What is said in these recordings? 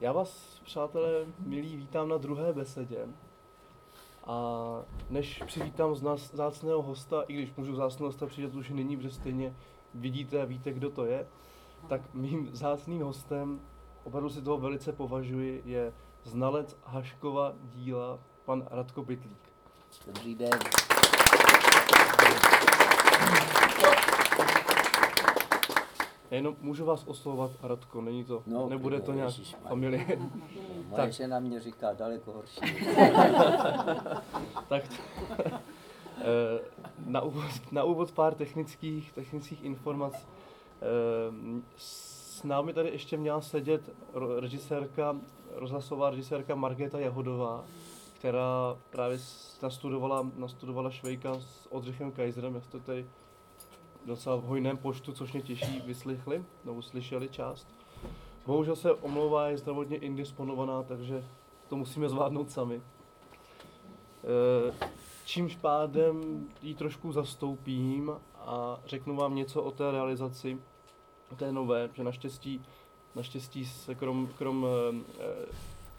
Já vás, přátelé, milí, vítám na druhé besedě. A než přivítám z nás zácného hosta, i když můžu zácného hosta přijít, už není, protože stejně vidíte a víte, kdo to je, tak mým zácným hostem, opravdu si toho velice považuji, je znalec Haškova díla, pan Radko Pytlík. Dobrý den. Jenom můžu vás oslovovat Radko, není to, No, nebude to nějak ježišmarja. familie. Moje Tak. žena mě říká daleko horší. tak eh, na úvod, na úvod pár technických, technických informací. Eh, S námi tady ještě měla sedět režisérka, rozhlasová režisérka Markéta Jahodová, která právě nastudovala, nastudovala Švejka s Oldřichem Kaiserem, jak jste tady docela v hojném počtu, což mě těší, vyslychli, nebo slyšeli část. Bohužel se omlouvá, je zdravotně indisponovaná, takže to musíme zvládnout sami. Eh, Čímž pádem ji trošku zastoupím a řeknu vám něco o té realizaci, té nové, že naštěstí, naštěstí se krom, krom eh, eh,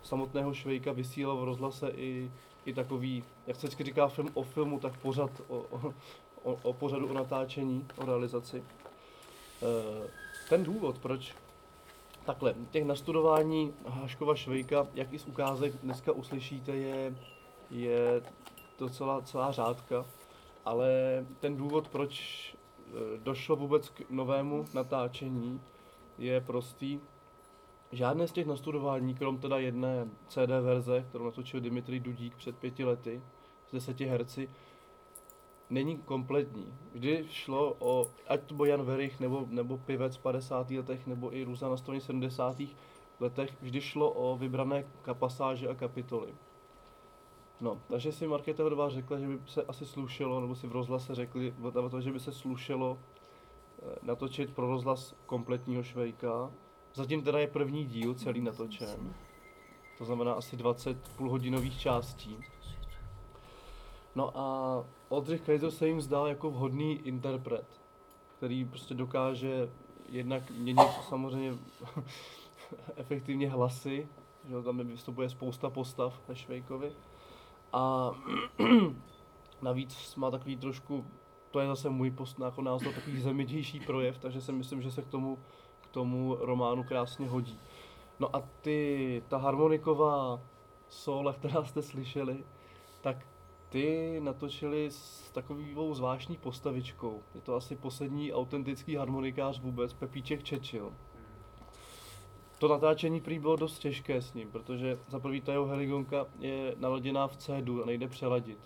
samotného Švejka vysílal v rozhlase i, i takový, jak se vždycky říká film o filmu, tak pořad o, o, o, o pořadu o natáčení, o realizaci. Eh, Ten důvod, proč takhle, těch nastudování Haškova Švejka, jak i z ukázek dneska uslyšíte, je, je docela celá řádka, ale ten důvod, proč eh, došlo vůbec k novému natáčení, je prostý. Žádné z těch nastudování, krom teda jedné CD verze, kterou natočil Dimitri Dudík před pěti lety, s deseti herci, není kompletní. Vždy šlo o, ať to byl Jan Verich, nebo, nebo Pivec v 50. letech, nebo i Růza na straně 70. letech, vždy šlo o vybrané kapasáže a kapitoly. No, takže si Markéta Hodová řekla, že by se asi slušelo, nebo si v rozhlase řekli, že by se slušelo eh, natočit pro rozhlas kompletního Švejka. Zatím teda je první díl celý natočen. To znamená asi 20 půlhodinových částí. No a Oldřich Kaiser se jim zdal jako vhodný interpret, který prostě dokáže jednak měnit samozřejmě efektivně hlasy, že tam vystupuje spousta postav ve Švejkovi. A navíc má takový trošku, to je zase můj post, jako názor, takový zemitější projev, takže si myslím, že se k tomu, k tomu románu krásně hodí. No a ty, ta harmoniková sola, která jste slyšeli, tak ty natočili s takovou zvláštní postavičkou. Je to asi poslední autentický harmonikář vůbec, Pepíček Čečil. To natáčení prý bylo dost těžké s ním, protože za prvý ta jeho heligonka je naladěná v c a nejde přeladit.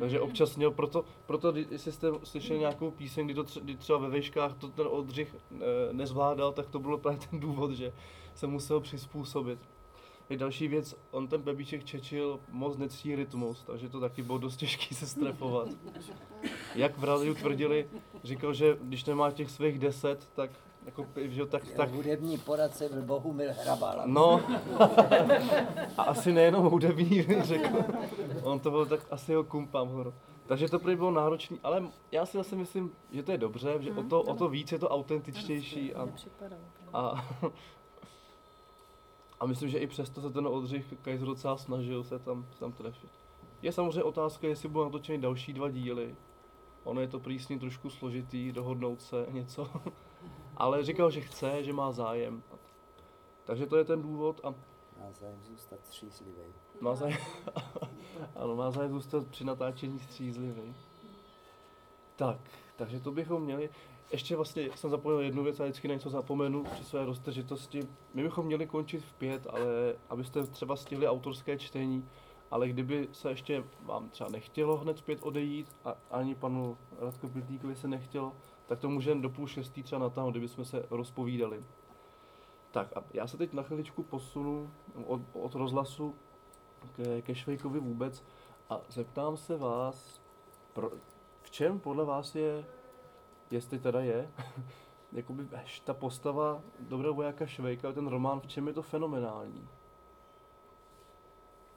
Takže občas měl, proto, proto jestli jste slyšeli nějakou píseň, kdy, to tře, kdy třeba ve vejškách to ten Oldřich e, nezvládal, tak to bylo právě ten důvod, že se musel přizpůsobit. Je další věc, on ten Pepíček Čečil moc nectí rytmus, takže to taky bylo dost těžké se strefovat. Jak v rádiu tvrdili, říkal, že když nemá těch svých deset, tak jako, že, tak, Tak. Hudební poradce byl Bohumil Hrabal. No, a asi nejenom hudební, řekl. On to byl tak asi jeho kumpám horo. Takže to prý bylo náročný, ale já si zase myslím, že to je dobře, že o to, o to víc je to autentičtější a, a, a myslím, že i přesto se ten Oldřich Kaiser docela snažil se tam, se tam trefit. Je samozřejmě otázka, jestli budou natočeny další dva díly. Ono je to ním trošku složitý, dohodnout se něco. Ale říkal, že chce, že má zájem. Takže to je ten důvod a Má zájem zůstat střízlivý. má zájem, ano, má zájem zůstat při natáčení střízlivý. Tak, takže to bychom měli. Ještě vlastně jsem zapomněl jednu věc a vždycky na něco zapomenu při své roztržitosti. My bychom měli končit v pět, ale abyste třeba stihli autorské čtení, ale kdyby se ještě vám třeba nechtělo hned zpět odejít a ani panu Radko Pytlíkovi se nechtělo, tak to můžeme do půl šestý třeba natáhnout, kdybychom se rozpovídali. Tak a já se teď na chviličku posunu od, od rozhlasu ke, ke Švejkovi vůbec a zeptám se vás, pro, v čem podle vás je, jestli teda je, jakoby ta postava dobrého vojáka Švejka, ten román, v čem je to fenomenální?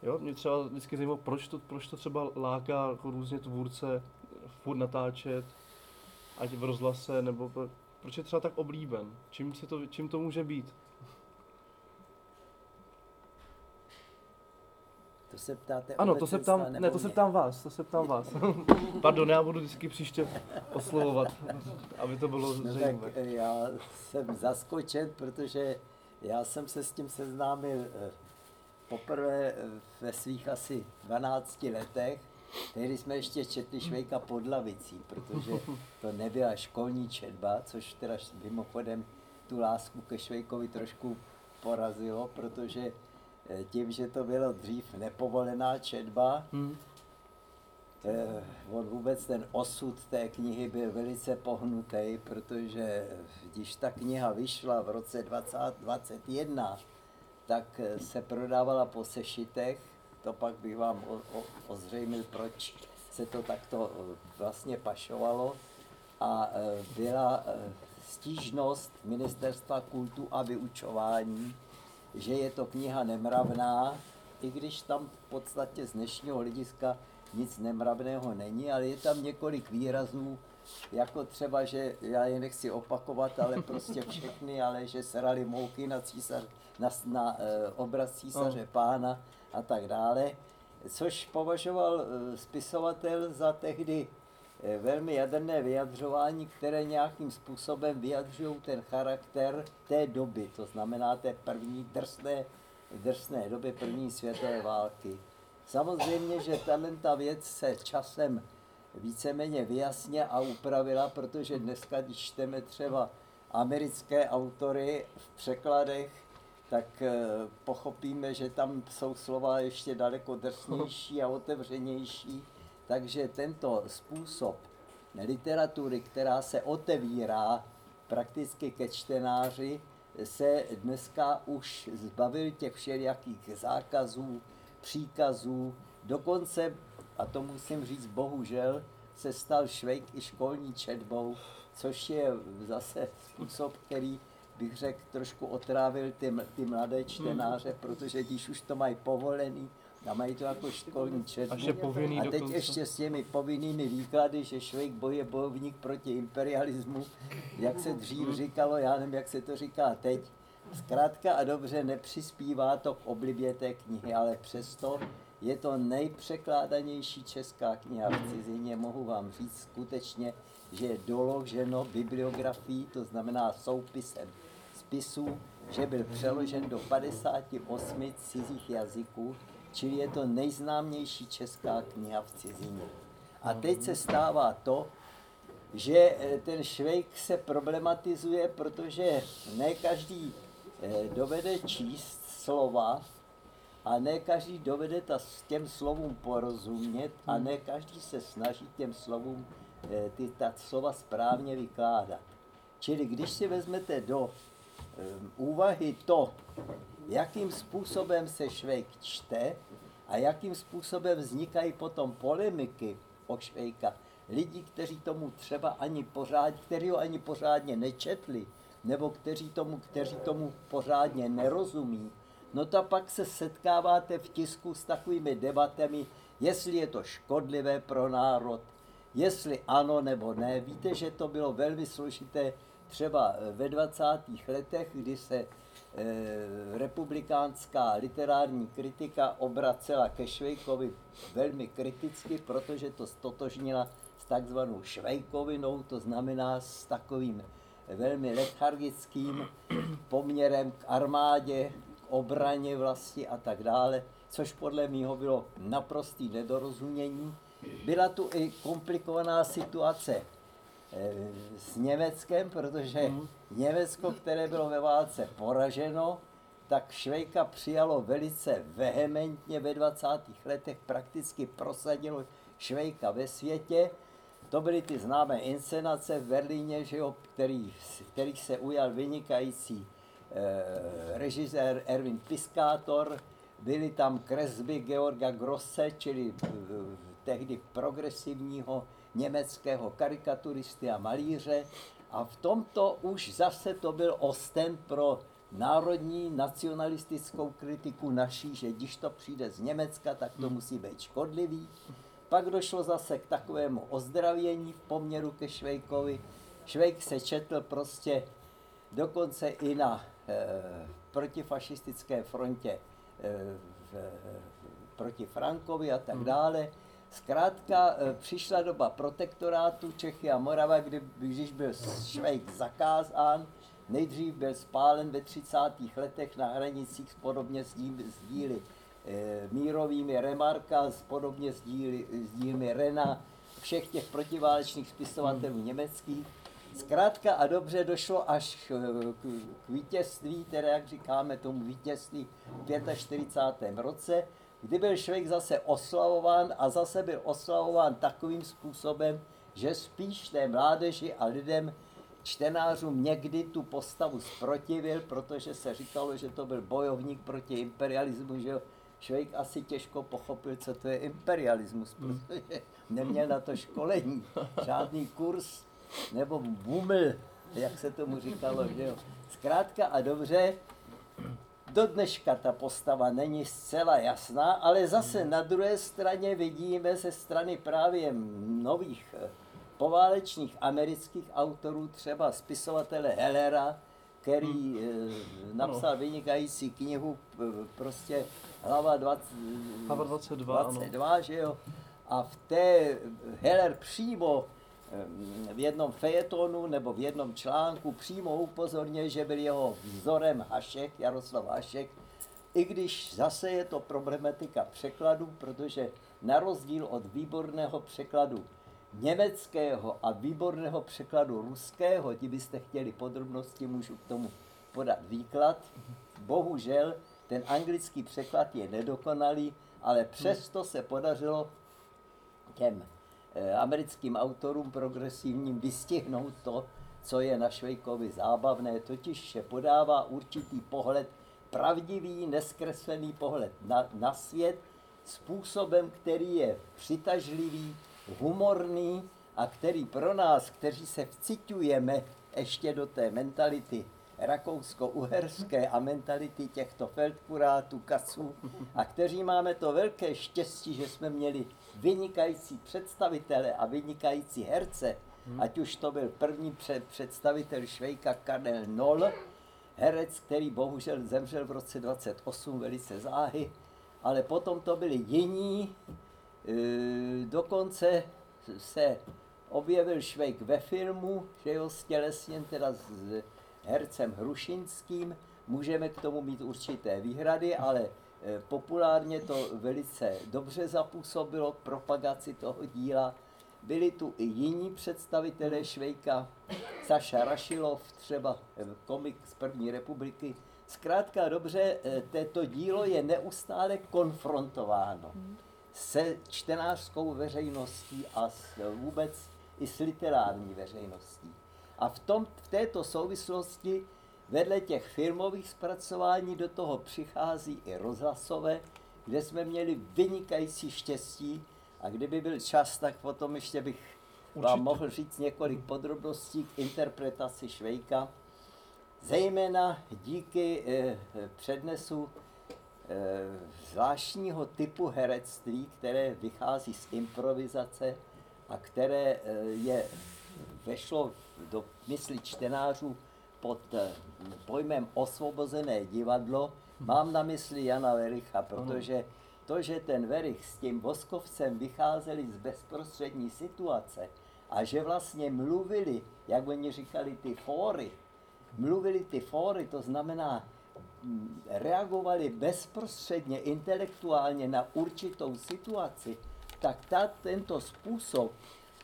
Jo, mě třeba vždycky zajímalo, proč to, proč to třeba láká jako různě tvůrce furt natáčet, ať v rozhlase, nebo pro, proč je třeba tak oblíben? Čím, se to, čím to může být? To se ptáte Ano, to se ptám, ne, to se ptám vás, to se ptám vás. Pardon, já budu vždycky příště oslovovat, aby to bylo No tak zřejmé. eh, já jsem zaskočen, protože já jsem se s tím seznámil eh, poprvé eh, ve svých asi 12 letech. Tehdy jsme ještě četli Švejka pod lavicí, protože to nebyla školní četba, což teda mimochodem tu lásku ke Švejkovi trošku porazilo, protože tím, že to bylo dřív nepovolená četba, Hm. Eh, on vůbec ten osud té knihy byl velice pohnutý, protože když ta kniha vyšla v roce 2021, tak eh, se prodávala po sešitech, to pak bych vám o, o, ozřejmil, proč se to takto eh, vlastně pašovalo. A eh, byla eh, stížnost Ministerstva kultu a vyučování, že je to kniha nemravná, i když tam v podstatě z dnešního hlediska nic nemravného není, ale je tam několik výrazů, jako třeba, že já je nechci opakovat, ale prostě všechny, ale že srali mouky na, císař, na, na eh, obraz císaře pána a tak dále, což považoval eh, spisovatel za tehdy eh, velmi jaderné vyjadřování, které nějakým způsobem vyjadřují ten charakter té doby, to znamená té první drsné, drsné doby první světové války. Samozřejmě, že ta věc se časem víceméně vyjasně a upravila, protože dneska, když čteme třeba americké autory v překladech, tak eh, pochopíme, že tam jsou slova ještě daleko drsnější a otevřenější. Takže tento způsob literatury, která se otevírá prakticky ke čtenáři, se dneska už zbavil těch všelijakých zákazů, příkazů, dokonce, a to musím říct bohužel, se stal švejk i školní četbou, což je zase způsob, který bych řekl, trošku otrávil ty, ty mladé čtenáře, protože když už to mají povolený a mají to jako školní četbu. Až je povinný a teď dokonce. ještě s těmi povinnými výklady, že Švejk boj je bojovník proti imperialismu, jak se dřív říkalo, já nevím, jak se to říká teď. Zkrátka a dobře nepřispívá to k oblibě té knihy, ale přesto je to nejpřekládanější česká kniha v cizině. Mohu vám říct skutečně, že je doloženo bibliografií, to znamená soupisem spisů, že byl přeložen do 58 cizích jazyků, čili je to nejznámější česká kniha v cizině. A teď se stává to, že eh, ten švejk se problematizuje, protože ne každý eh, dovede číst slova a ne každý dovede ta, těm slovům porozumět a ne každý se snaží těm slovům eh, ty, ta slova správně vykládat. Čili když si vezmete do úvahy to, jakým způsobem se Švejk čte a jakým způsobem vznikají potom polemiky o Švejka, lidí, kteří tomu třeba ani pořád, kteří ho ani pořádně nečetli, nebo kteří tomu, kteří tomu pořádně nerozumí, no to pak se setkáváte v tisku s takovými debatami, jestli je to škodlivé pro národ, jestli ano nebo ne. Víte, že to bylo velmi složité třeba ve 20. letech, kdy se republikánská literární kritika obracela ke Švejkovi velmi kriticky, protože to stotožnila s takzvanou švejkovinou, to znamená s takovým velmi lethargickým poměrem k armádě, k obraně vlasti a tak dále, což podle mého bylo naprostý nedorozumění. Byla tu i komplikovaná situace eh, s Německem, protože Německo, které bylo ve válce poraženo, tak Švejka přijalo velice vehementně ve 20. letech, prakticky prosadilo Švejka ve světě. To byly ty známé inscenace v Berlíně, že jo, který, kterých se ujal vynikající eh, režisér Erwin Piskátor, byly tam kresby Georga Grosse, čili eh, tehdy progresivního německého karikaturisty a malíře. A v tomto už zase to byl osten pro národní nacionalistickou kritiku naší, že když to přijde z Německa, tak to musí být škodlivý. Pak došlo zase k takovému ozdravění v poměru ke Švejkovi. Švejk se četl prostě dokonce i na e, protifašistické frontě e, v, proti Frankovi a tak dále. Zkrátka eh, přišla doba protektorátu Čechy a Morava, kdy, když byl Švejk zakázán, nejdřív byl spálen ve 30. letech na hranicích podobně s, dí, s díly e, mírovými Remarka, podobně s, díly, s dílmi Rena, všech těch protiválečných spisovatelů hmm. německých. Zkrátka a dobře došlo až k, k vítězství, tedy jak říkáme tomu vítězství v 45. roce, kdy byl Švejk zase oslavován a zase byl oslavován takovým způsobem, že spíš té mládeži a lidem, čtenářům někdy tu postavu zprotivil, protože se říkalo, že to byl bojovník proti imperialismu, že Švejk asi těžko pochopil, co to je imperialismus, hmm. protože neměl na to školení, žádný kurz nebo buml, jak se tomu říkalo, že jo. Zkrátka a dobře, do dneška ta postava není zcela jasná, ale zase na druhé straně vidíme ze strany právě nových eh, poválečných amerických autorů, třeba spisovatele Hellera, který hmm. napsal vynikající knihu, prostě hlava 20, hlava 22, 22 že jo? A v té Heller přímo v jednom fejetonu nebo v jednom článku přímo upozorňuje, že byl jeho vzorem Hašek, Jaroslav Hašek, i když zase je to problematika překladu, protože na rozdíl od výborného překladu německého a výborného překladu ruského, ti byste chtěli podrobnosti, můžu k tomu podat výklad. Bohužel ten anglický překlad je nedokonalý, ale přesto se podařilo těm americkým autorům progresivním vystihnout to, co je na Švejkovi zábavné, totiž že podává určitý pohled, pravdivý, neskreslený pohled na, na svět, způsobem, který je přitažlivý, humorný a který pro nás, kteří se vcitujeme ještě do té mentality rakousko-uherské a mentality těchto feldkurátů, kasů a kteří máme to velké štěstí, že jsme měli vynikající představitele a vynikající herce, ať už to byl první představitel Švejka Karel Nol, herec, který bohužel zemřel v roce 28 velice záhy, ale potom to byli jiní, e, dokonce se objevil Švejk ve filmu, že jo, stělesněn teda s hercem Hrušinským, můžeme k tomu mít určité výhrady, ale Eh, populárně to velice dobře zapůsobilo k propagaci toho díla. Byli tu i jiní představitelé Švejka, Saša Rašilov, třeba eh, komik z první republiky. Zkrátka dobře, eh, této dílo je neustále konfrontováno se čtenářskou veřejností a s, vůbec i s literární veřejností. A v, tom, v této souvislosti Vedle těch filmových zpracování do toho přichází i rozhlasové, kde jsme měli vynikající štěstí a kdyby byl čas, tak potom ještě bych Určitě. vám mohl říct několik podrobností k interpretaci Švejka, zejména díky eh, přednesu eh, zvláštního typu herectví, které vychází z improvizace a které eh, je vešlo do mysli čtenářů pod eh, pojmem osvobozené divadlo mám na mysli Jana Vericha, protože to, že ten Verich s tím Voskovcem vycházeli z bezprostřední situace a že vlastně mluvili, jak oni říkali, ty fóry, mluvili ty fóry, to znamená, mm, reagovali bezprostředně, intelektuálně na určitou situaci, tak ta, tento způsob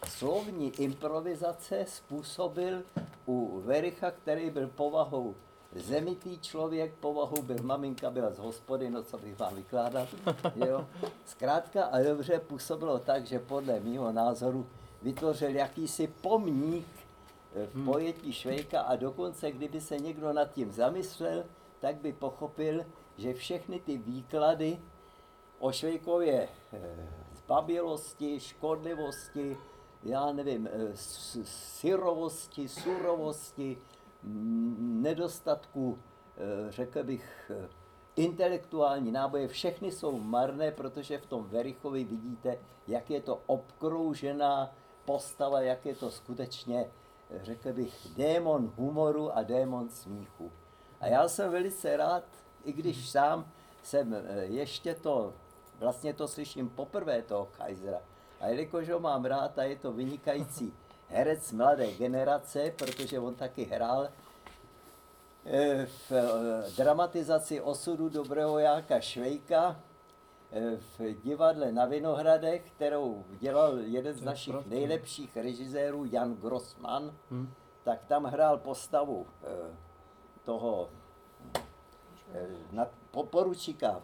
slovní improvizace způsobil u Vericha, který byl povahou zemitý člověk, povahou byl maminka, byla z hospody, no co bych vám vykládal. Jo. Zkrátka a dobře působilo tak, že podle mého názoru vytvořil jakýsi pomník v hmm. pojetí Švejka a dokonce, kdyby se někdo nad tím zamyslel, tak by pochopil, že všechny ty výklady o Švejkově eh, zbabilosti, škodlivosti, já nevím, eh, syrovosti, surovosti, nedostatku, eh, řekl bych, eh, intelektuální náboje, všechny jsou marné, protože v tom Verichovi vidíte, jak je to obkroužená postava, jak je to skutečně, řekl bych, démon humoru a démon smíchu. A já jsem velice rád, i když sám jsem ještě to vlastně to slyším poprvé toho Kaisera. A jelikož ho mám rád a je to vynikající herec mladé generace, protože on taky hrál eh, v eh, dramatizaci osudu dobrého Jáka Švejka eh, v divadle na Vinohradech, kterou dělal jeden z našich nejlepších režisérů, Jan Grossman, hmm. tak tam hrál postavu toho nad, poručíka,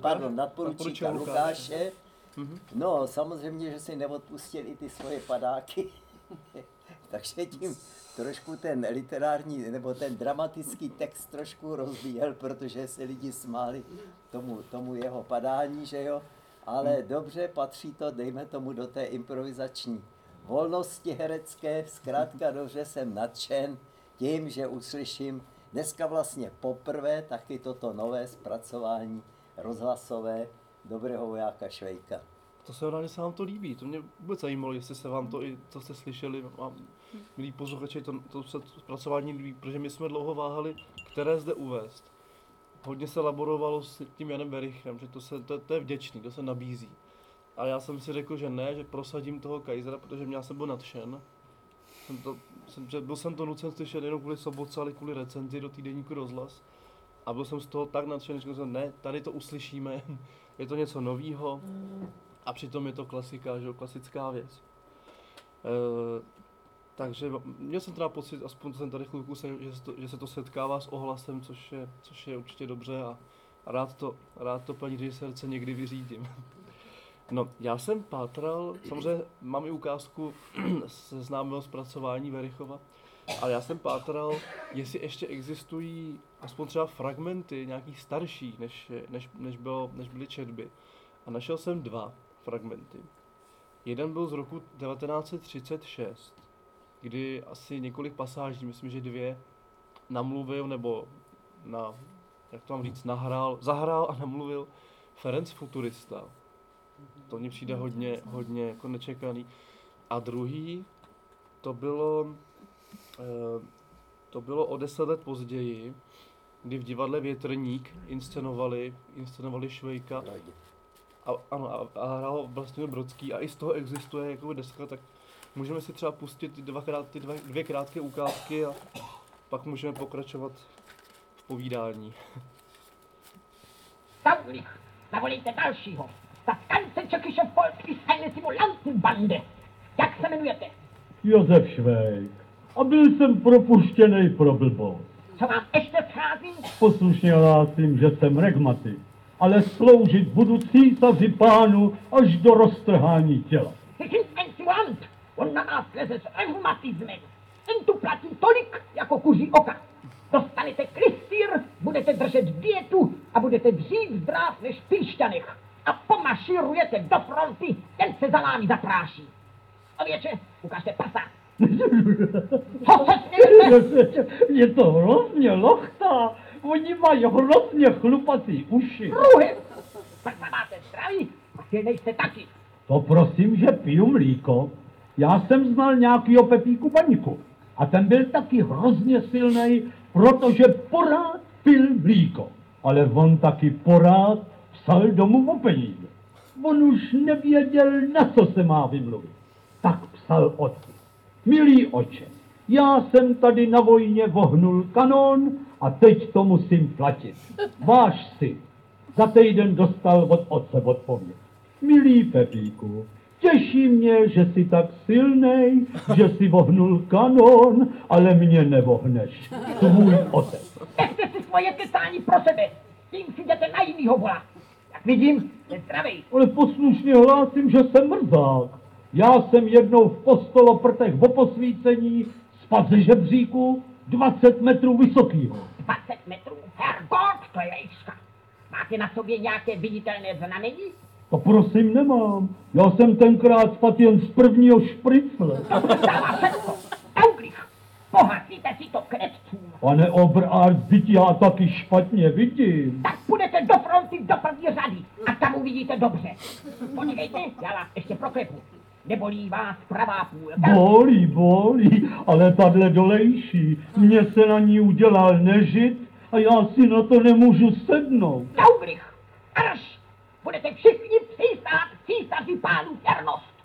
pardon, nadporučíka Lukáše. Mhm. No, samozřejmě, že si neodpustil i ty svoje padáky. Takže tím trošku ten literární nebo ten dramatický text trošku rozbíjel, protože se lidi smáli tomu, tomu jeho padání, že jo. Ale hmm. dobře, patří to, dejme tomu, do té improvizační volnosti herecké. Zkrátka dobře jsem nadšen tím, že uslyším dneska vlastně poprvé taky toto nové zpracování rozhlasové dobrého vojáka Švejka. To se rádi se vám to líbí. To mě vůbec zajímalo, jestli se vám to i, co jste slyšeli, a milí posluchači, to, to se zpracování líbí, protože my jsme dlouho váhali, které zde uvést. Hodně se laborovalo s tím Janem Berichem, že to, se, to, to je vděčný, to se nabízí. A já jsem si řekl, že ne, že prosadím toho Kaisera, protože já jsem byl nadšen. Jsem to, jsem, že byl jsem to nucen slyšet jenom kvůli sobotce, ale kvůli recenzi do týdenníku rozhlas. A byl jsem z toho tak nadšený, že jsem ne, tady to uslyšíme, je to něco novýho. A přitom je to klasika, že klasická věc. E, takže měl jsem teda pocit, aspoň jsem tady chvilku, že, se to, že se to setkává s ohlasem, což je, což je určitě dobře a, rád to, rád to paní režisérce někdy vyřídím. No, já jsem pátral, samozřejmě mám i ukázku se známého zpracování Verichova, ale já jsem pátral, jestli ještě existují aspoň třeba fragmenty nějakých starších, než, než, než, bylo, než byly četby. A našel jsem dva fragmenty. Jeden byl z roku 1936, kdy asi několik pasáží, myslím, že dvě, namluvil, nebo na, jak to mám říct, nahrál, zahrál a namluvil Ferenc Futurista. To mně přijde hodně, hodně jako nečekaný. A druhý, to bylo, to bylo o deset let později, kdy v divadle Větrník inscenovali, inscenovali Švejka a, ano, a, a hrál vlastně Brodský a i z toho existuje jako deska, tak můžeme si třeba pustit ty, dvakrát, ty dva, dvě krátké ukázky a pak můžeme pokračovat v povídání. Saulich, zavolejte dalšího. Ganze tschechische Volk ist eine Simulantenbande. Jak se jmenujete? Josef Švejk. A byl jsem propuštěný pro blbost. Co vám ještě schází? Poslušně hlásím, že jsem regmatik ale sloužit budu císaři pánu až do roztrhání těla. Und na nás leze s reumatismem. Ten tu platí tolik jako kuří oka. Dostanete klistýr, budete držet dietu a budete dřív zdrav než píšťanech. A pomašírujete do fronty, ten se za vámi zapráší. Ověče, ukažte prsa. Je to hrozně lochtá. Oni mají hrozně chlupací uši. Ruhy! Prsa máte zdraví a silnej jste taky. To prosím, že piju mlíko. Já jsem znal nějakýho Pepíku Baňku. A ten byl taky hrozně silný, protože porád pil mlíko. Ale on taky porád psal domů o peníze. On už nevěděl, na co se má vymluvit. Tak psal odpis. Milý oče, já jsem tady na vojně vohnul kanon a teď to musím platit. Váš syn za týden dostal od otce odpověď. Milý Pepíku, těší mě, že jsi tak silnej, že si vohnul kanon, ale mě nevohneš. Tvůj otec. Nechte si svoje kecání pro sebe. Tím si jdete na jinýho vola. Jak vidím, je zdravý. Ale poslušně hlásím, že jsem mrzák. Já jsem jednou v postoloprtech v posvícení spad ze žebříku 20 metrů vysokýho. 20 metrů? Hergot, to je vejška. Máte na sobě nějaké viditelné znamení? To prosím nemám. Já jsem tenkrát spad jen z prvního špricle. Dává všechno. Auglich, pohasíte si to kretcům. Pane Oberarzt, byť já taky špatně vidím. Tak půjdete do fronty do první řady a tam uvidíte dobře. Počkejte, já vás ještě proklepu. Nebolí vás pravá půlka? Bolí, bolí, ale tahle dolejší. Mně se na ní udělal nežit a já si na to nemůžu sednout. Daubrich, arš! Budete budete všichni přísát císaři pánu věrnost.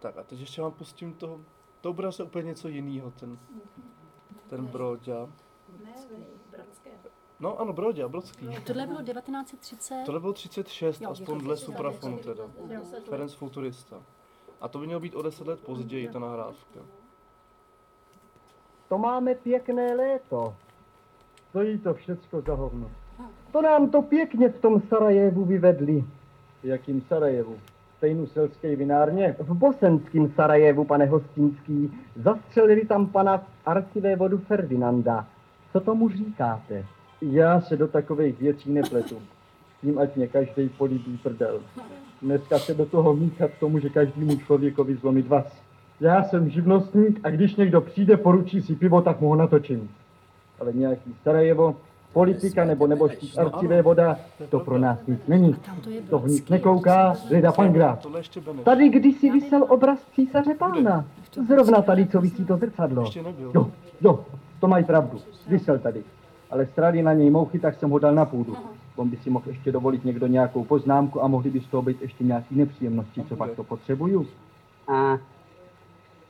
Tak a teď ještě vám pustím toho, to bude zase úplně něco jiného, ten, ten Broďa. Ne. No ano, Broďa, Brodský. Tohle bylo 1930. Tohle bylo 36, Jo, aspoň dle suprafonu teda. jo. Ferenc Futurista. A to by mělo být o 10 let později, ta nahrávka. To máme pěkné léto. Stojí to všecko za hovno. To nám to pěkně v tom Sarajevu vyvedli. Jakým Sarajevu? Stejnu selské vinárně? V bosenském Sarajevu, pane Hostinský, zastřelili tam pana arcivévodu Ferdinanda. Co tomu říkáte? Já se do takových věcí nepletu. Tím ať mě každý políbí prdel. Dneska se do toho míchat to může každému člověkovi zlomit vás. Já jsem živnostník a když někdo přijde, poručí si pivo, tak mu ho natočím. Ale nějaký Sarajevo, politika nebo nebožský arcivé voda, to pro nás nic není. To v nic nekouká, lida pangra. Tady kdysi vysel obraz císaře pána. Zrovna tady, co vysí to zrcadlo. Jo, jo, to mají pravdu. Vysel tady. Ale strali na něj mouchy, tak jsem ho dal na půdu. On by si mohl ještě dovolit někdo nějakou poznámku a mohly by z toho být ještě nějaký nepříjemnosti, co pak to potřebuju. A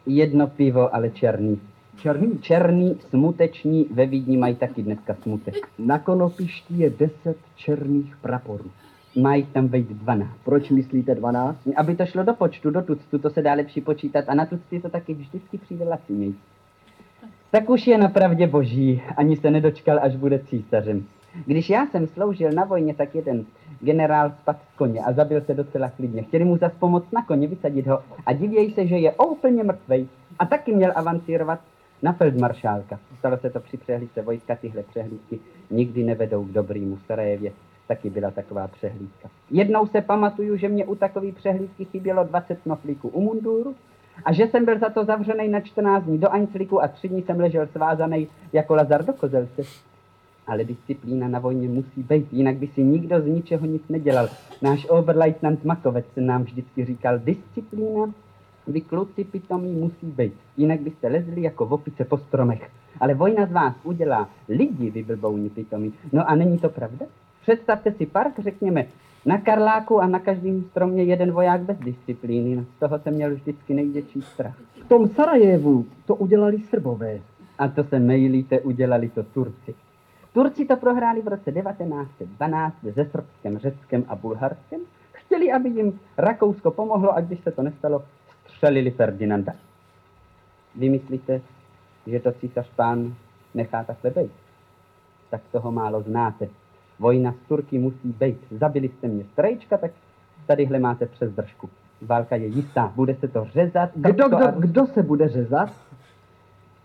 jedno pivo, ale černý. Černý? Černý, smuteční, ve Vídni mají taky dneska smutek. Na konopišti je deset černých praporů. Mají tam být 12. Proč myslíte 12? Aby to šlo do počtu, do tuctu, to se dá lepší počítat a na tucty to taky vždycky přijde laciněji. Tak už je napravdě boží, ani se nedočkal, až bude císařem. Když já jsem sloužil na vojně, tak jeden generál spadl z koně a zabil se docela klidně. Chtěli mu zas pomoct na koně, vysadit ho a divěj se, že je úplně mrtvej. A taky měl avancírovat na feldmaršálka. Stalo se to při přehlídce vojska, tyhle přehlídky nikdy nevedou k dobrýmu v Sarajevě. Taky byla taková přehlídka. Jednou se pamatuju, že mě u takové přehlídky chybělo 20 knoflíků u munduru a že jsem byl za to zavřený na 14 dní do Aňcliku a tři dny jsem ležel svázaný jako Lazar do kozelce. Ale disciplína na vojně musí být, jinak by si nikdo z ničeho nic nedělal. Náš oberleitnant Makovec nám vždycky říkal, disciplína, vy kluci pitomí musí být, jinak byste lezli jako vopice po stromech. Ale vojna z vás udělá lidi, vy blbouni pitomí. No a není to pravda? Představte si park, řekněme, na Karláku a na každém stromě jeden voják bez disciplíny. Z toho jsem měl vždycky největší strach. V tom Sarajevu to udělali Srbové. A to se mejlíte, udělali to Turci. Turci to prohráli v roce 1912 se Srbskem, Řeckem a Bulharskem. Chtěli, aby jim Rakousko pomohlo a když se to nestalo, střelili Ferdinanda. Vy myslíte, že to císař pán nechá takhle být? Tak toho málo znáte. Vojna s Turky musí být. Zabili jste mě strejčka, tak tadyhle máte přes držku. Válka je jistá, bude se to řezat. Kdo, Srbsko a kdo, kdo se bude řezat?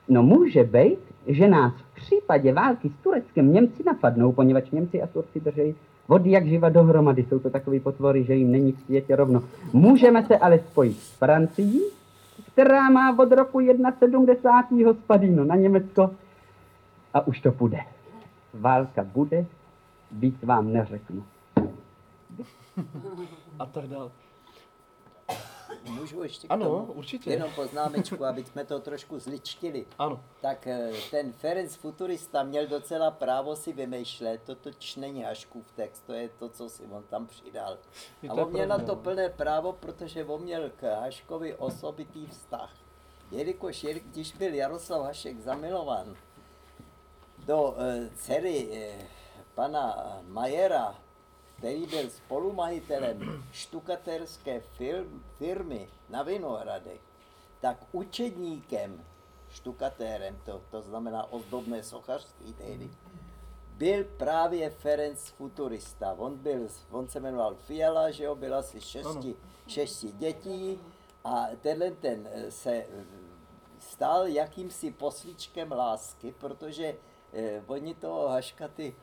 No může být, že nás v případě války s Tureckem Němci napadnou, poněvadž Němci a Turci drží vody jak živa dohromady. Jsou to takový potvory, že jim není v světě rovno. Můžeme se ale spojit s Francií, která má od roku 71. spadíno na Německo a už to půjde. Válka bude, víc vám neřeknu. A tak dále. Můžu ještě k Ano, tomu? určitě. Jenom poznámečku, aby jsme to trošku zličtili. Ano. Tak eh, ten Ferenc Futurista měl docela právo si vymýšlet, to totiž není Haškův text, to je to, co si on tam přidal. Je A on měl na to plné právo, protože on měl k Haškovi osobitý vztah. Jelikož je- když byl Jaroslav Hašek zamilovan do e, dcery e, pana Majera, který byl spolumajitelem štukaterské firmy na Vinohradech, tak učedníkem, štukatérem, to, to znamená ozdobné sochařství tehdy, byl právě Ferenc Futurista. On, byl, on se jmenoval Fiala, že jo, byl asi šesti, šesti dětí a tenhle ten eh, se eh, stal jakýmsi poslíčkem lásky, protože eh, oni toho Haška ty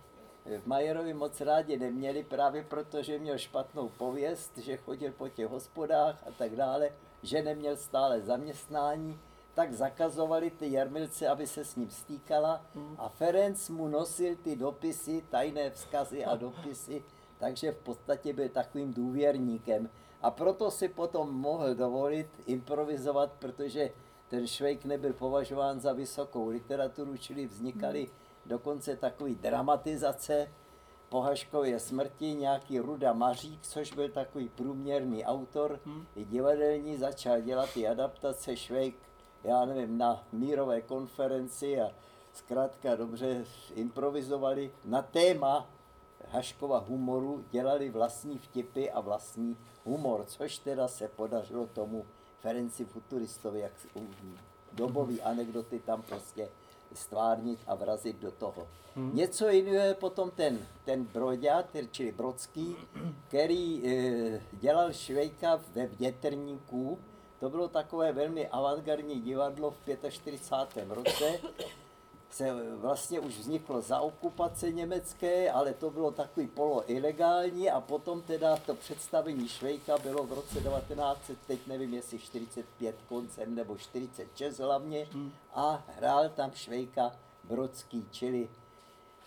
v Majerovi moc rádi neměli právě proto, že měl špatnou pověst, že chodil po těch hospodách a tak dále, že neměl stále zaměstnání, tak zakazovali ty Jarmilce, aby se s ním stýkala a Ferenc mu nosil ty dopisy, tajné vzkazy a dopisy, takže v podstatě byl takovým důvěrníkem. A proto si potom mohl dovolit improvizovat, protože ten Švejk nebyl považován za vysokou literaturu, čili vznikaly dokonce takové dramatizace po Haškově smrti, nějaký Ruda Mařík, což byl takový průměrný autor, i divadelní, začal dělat ty adaptace Švejk, já nevím, na mírové konferenci a zkrátka dobře improvizovali. Na téma Haškova humoru, dělali vlastní vtipy a vlastní humor, což teda se podařilo tomu Ferenci Futuristovi, jak dobový anekdoty tam prostě stvárnit a vrazit do toho. Hmm. Něco jiného je potom ten, ten Broďa, čili Brodský, který e, dělal Švejka ve Větrníku. To bylo takové velmi avantgardní divadlo v 45. roce. Se vlastně už vzniklo za okupace německé, ale to bylo takový polo ilegální a potom teda to představení Švejka bylo v roce 1900, teď nevím jestli 45 koncem nebo 46 hlavně a hrál tam Švejka Brodský, čili,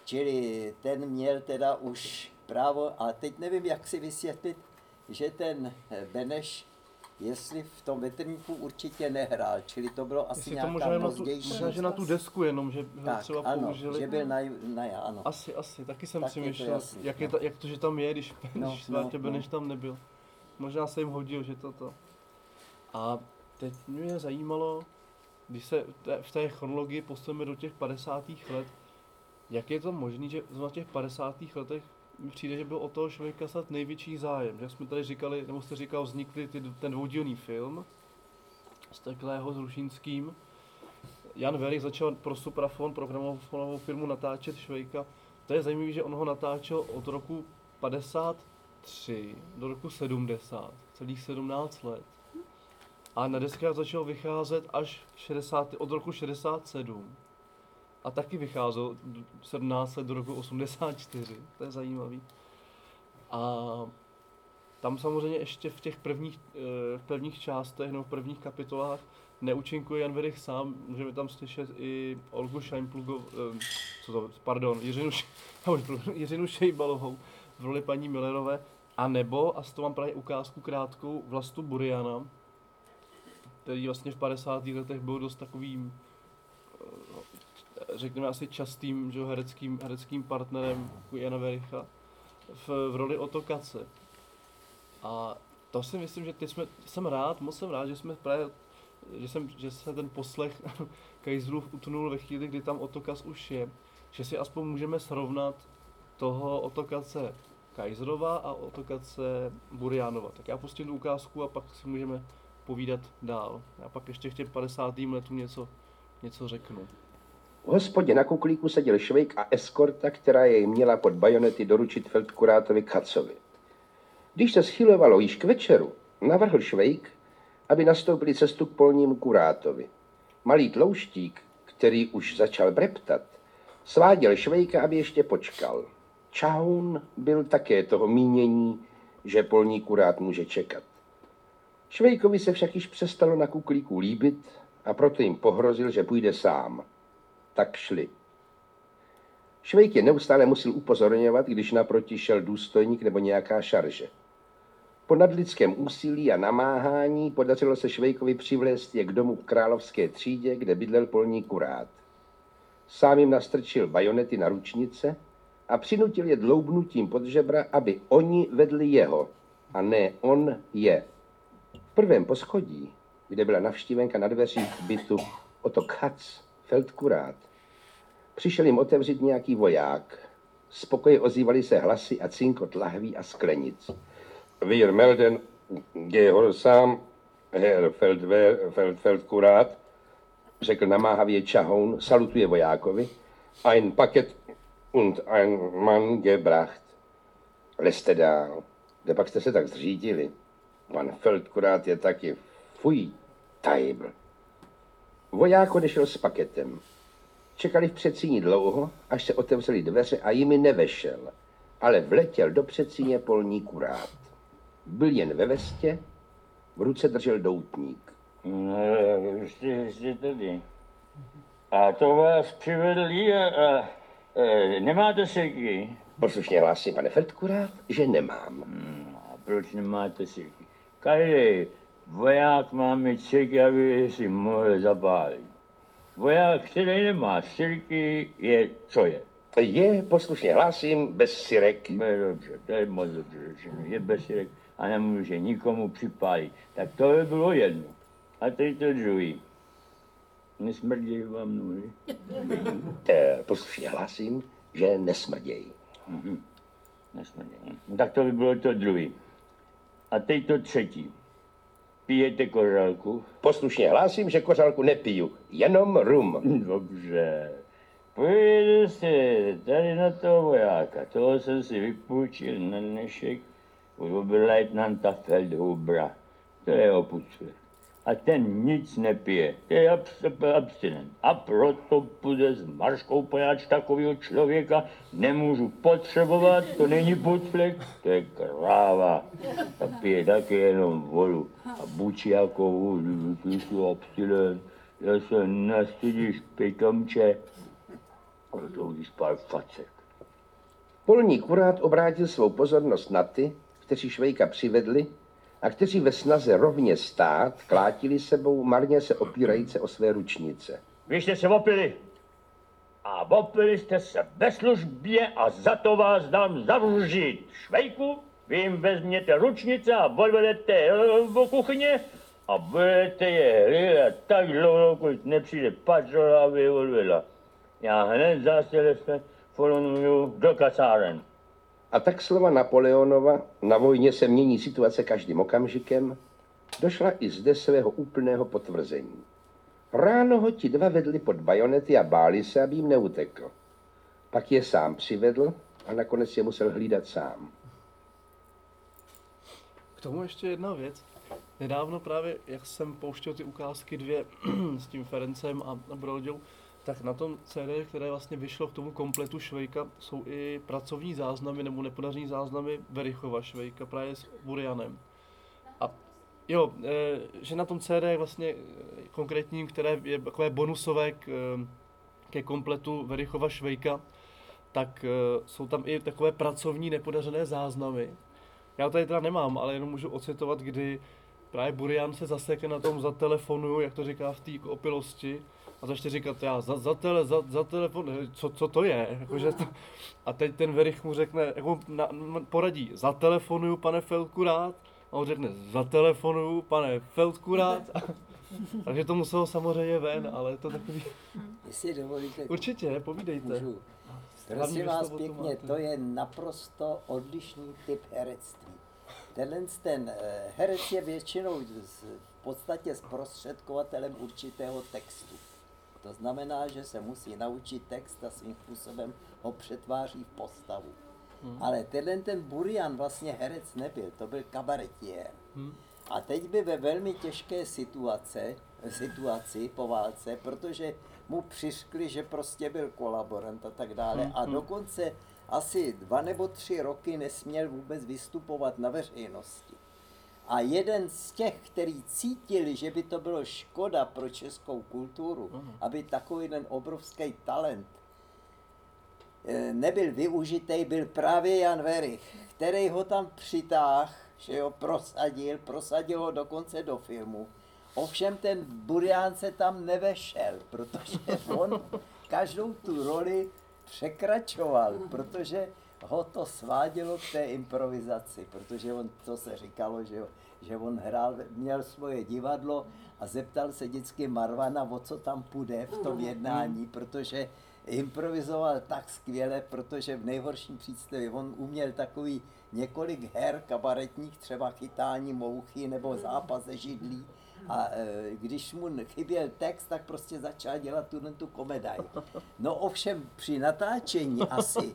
čili ten měl teda už právo, a teď nevím, jak si vysvětlit, že ten Beneš jestli v tom veterníku určitě nehrál, čili to bylo asi Jestli to nějaká možná, jenom na tu, pozdější. možná, že na tu desku jenom, že ho tak, třeba ano, použili. že byl na, na ano. Asi, asi, taky jsem Tak si je to myslel, jasný, jak, je no. ta, jak to, že tam je, když, No, když no, Svátě no. Beneš tam nebyl. Možná se jim hodil, že to to. A teď mě zajímalo, když se v té chronologii posuneme do těch 50. let, jak je to možné, že v těch 50. letech přijde, že byl o toho člověka snad největší zájem. Že jsme tady říkali, nebo jste říkal, vznikly ty, ten dvoudílný film s Teklého s Rušínským. Jan Verich začal pro Suprafon, pro gramofonovou firmu natáčet Švejka. To je zajímavé, že on ho natáčel od roku 53 do roku 70, celých 17 let. A na deskách začal vycházet až 60, od roku 67. A taky vycházel 17 let do roku 84. To je zajímavý. A tam samozřejmě ještě v těch prvních, eh, v prvních částech nebo v prvních kapitolách neúčinkuje Jan Verich sám, můžeme tam slyšet i Olgu Šajnplugov, eh, co to, pardon, Jiřinu, Jiřinu Šejbalovou v roli paní Millerové, a nebo, a z toho mám právě ukázku krátkou, Vlastu Buriana, který vlastně v 50. letech byl dost takovým, eh, řekněme asi častým že, hereckým, hereckým partnerem Jana Vericha v, v roli Otokace. A to si myslím, že ty jsme, jsem rád, moc jsem rád, že jsme právě, že, jsem, že se ten poslech Kajzlův utnul ve chvíli, kdy tam Otokas už je, že si aspoň můžeme srovnat toho Otokace Kajzrova a Otokace Burianova. Tak já pustím tu ukázku a pak si můžeme povídat dál. Já pak ještě k těm 50. letům něco, něco řeknu. V hospodě na kuklíku seděl Švejk a eskorta, která jej měla pod bajonety doručit feldkurátovi Kacovi. Když se schylovalo již k večeru, navrhl Švejk, aby nastoupili cestu k polnímu kurátovi. Malý tlouštík, který už začal breptat, sváděl Švejka, aby ještě počkal. Čaun byl také toho mínění, že polní kurát může čekat. Švejkovi se však již přestalo na kuklíku líbit a proto jim pohrozil, že půjde sám. Tak šli. Švejk je neustále musel upozorňovat, když naproti šel důstojník nebo nějaká šarže. Po nadlidském úsilí a namáhání podařilo se Švejkovi přivlézt je k domu v královské třídě, kde bydlel polní kurát. Sám jim nastrčil bajonety na ručnice a přinutil je dloubnutím pod žebra, aby oni vedli jeho, a ne on je. V prvém poschodí, kde byla navštívenka na dveřích bytu Otto Katz, feldkurát, přišel jim otevřít nějaký voják. Z pokoje ozývaly se hlasy a cinkot lahví a sklenic. Wir melden Gehorsam, Herr Feldwehr, Feld, Feldkurát, řekl namáhavě čahoun, salutuje vojákovi. Ein Paket und ein Mann gebracht. Leste dál. Kde pak jste se tak zřídili? Pan Feldkurát je taky fuj, tajbl. Voják odešel s paketem. Čekali v předsíni dlouho, až se otevřely dveře a jimi nevešel, ale vletěl do předsíně polní kurát. Byl jen ve vestě, v ruce držel doutník. No, jste, jste tady. A to vás přivedli a, a, a nemáte seky? Poslušně hlásím, pane Feldkurát, že nemám. A proč nemáte seky? Každý voják má mít cirky, aby si mohl zapálit. Voják, který nemá cirky, je co je? Je, poslušně hlásím, bez sirek. Je dobře, to je moc dobře řečeno. Je bez sirek a nemůže nikomu připálit. Tak to by bylo jedno. A teď to druhý. Nesmrdí vám nohy? Eh, poslušně hlásím, že nesmrdějí. Mhm. Nesmrdí. No, tak to by bylo to druhý. A teď to třetí. Pijete kořálku? Poslušně hlásím, že kořálku nepiju, jenom rum. Dobře. Pojďte se tady na toho vojáka. Toho jsem si vypůjčil na dnešek od oberleitnanta Feldhubera. To je opuctve. A ten nic nepije. Je abs- abstinent. A proto půjde s Marškou pojáč takového člověka nemůžu potřebovat, to není podflek, to je kráva. Ta pije taky jenom vodu. A bučiakovou, ty jsi abstinent. Já se nestydíš, pitomče. Ale to už pár facek. Polní kurát obrátil svou pozornost na ty, kteří Švejka přivedli a kteří ve snaze rovně stát klátili sebou, marně se opírajíce o své ručnice. Vy jste se opili. A opili jste se ve službě a za to vás dám zavřít. Švejku, vy jim vezměte ručnice a odvedete do kuchyně a budete je hlídat tak dlouho, dokud nepřijde patrol, aby je odvedla. Já hned zase telefonuju do kasáren. A tak slova Napoleonova, na vojně se mění situace každým okamžikem, došla i zde svého úplného potvrzení. Ráno ho ti dva vedli pod bajonety a báli se, aby jim neutekl. Pak je sám přivedl a nakonec je musel hlídat sám. K tomu ještě jedna věc. Nedávno právě, jak jsem pouštěl ty ukázky dvě s tím Ferencem a, Broďou, tak na tom CD, které vlastně vyšlo k tomu kompletu Švejka, jsou i pracovní záznamy nebo nepodaření záznamy Verichova Švejka právě s Burianem. A jo, e, že na tom CD vlastně e, konkrétním, které je takové bonusové k, e, ke kompletu Verichova Švejka, tak jsou tam i takové pracovní nepodařené záznamy. Já tady teda nemám, ale jenom můžu ocitovat, kdy právě Burian se zasekne na tom zatelefonuju, jak to říká v té opilosti, a začne říkat, já za, za, tele, za, za telefon, co, co to je? Jakože to, a teď ten Verich mu řekne, jako na, poradí, zatelefonuju, pane Feldkurát, a on řekne, zatelefonuju, pane Feldkurát. Takže to muselo samozřejmě ven, ale je to takový... Jestli dovolíte. Určitě, povídejte. Můžu. Prosím vás pěkně, to je naprosto odlišný typ herectví. Tenhle ten eh, herec je většinou v podstatě zprostředkovatelem určitého textu. To znamená, že se musí naučit text a svým způsobem ho přetváří v postavu. Hmm. Ale tenhle ten Burian vlastně herec nebyl, to byl kabaretier. Hmm. A teď by ve velmi těžké situace, situaci po válce, protože mu přiškli, že prostě byl kolaborant a tak dále. Hmm. A dokonce asi dva nebo tři roky nesměl vůbec vystupovat na veřejnosti. A jeden z těch, který cítili, že by to bylo škoda pro českou kulturu, uh-huh. aby takový ten obrovský talent nebyl využitý, byl právě Jan Verich, který ho tam přitáhl, že ho prosadil, prosadil ho dokonce do filmu. Ovšem ten Burián se tam nevešel, protože on každou tu roli překračoval, protože ho to svádělo k té improvizaci, protože on, to se říkalo, že, že on hrál, měl svoje divadlo a zeptal se vždycky Marvana, o co tam půjde v tom jednání, protože improvizoval tak skvěle, protože v nejhorším přístavě on uměl takový několik her kabaretních, třeba chytání mouchy nebo zápas ze židlí, a e, když mu chyběl text, tak prostě začal dělat tu, tu komedaj. No ovšem při natáčení asi,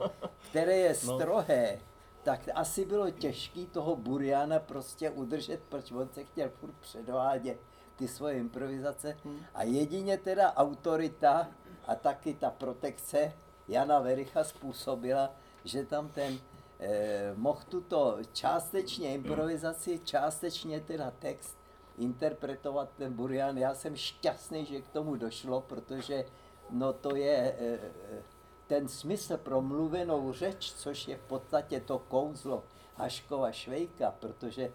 které je strohé, tak asi bylo těžké toho Buriana prostě udržet, protože on se chtěl furt předvádět ty svoje improvizace. A jedině teda autorita a taky ta protekce Jana Vericha způsobila, že tam ten eh, mohl tuto částečně improvizaci, částečně teda text interpretovat ten Burian. Já jsem šťastný, že k tomu došlo, protože no to je e, ten smysl pro mluvenou řeč, což je v podstatě to kouzlo Haškova Švejka, protože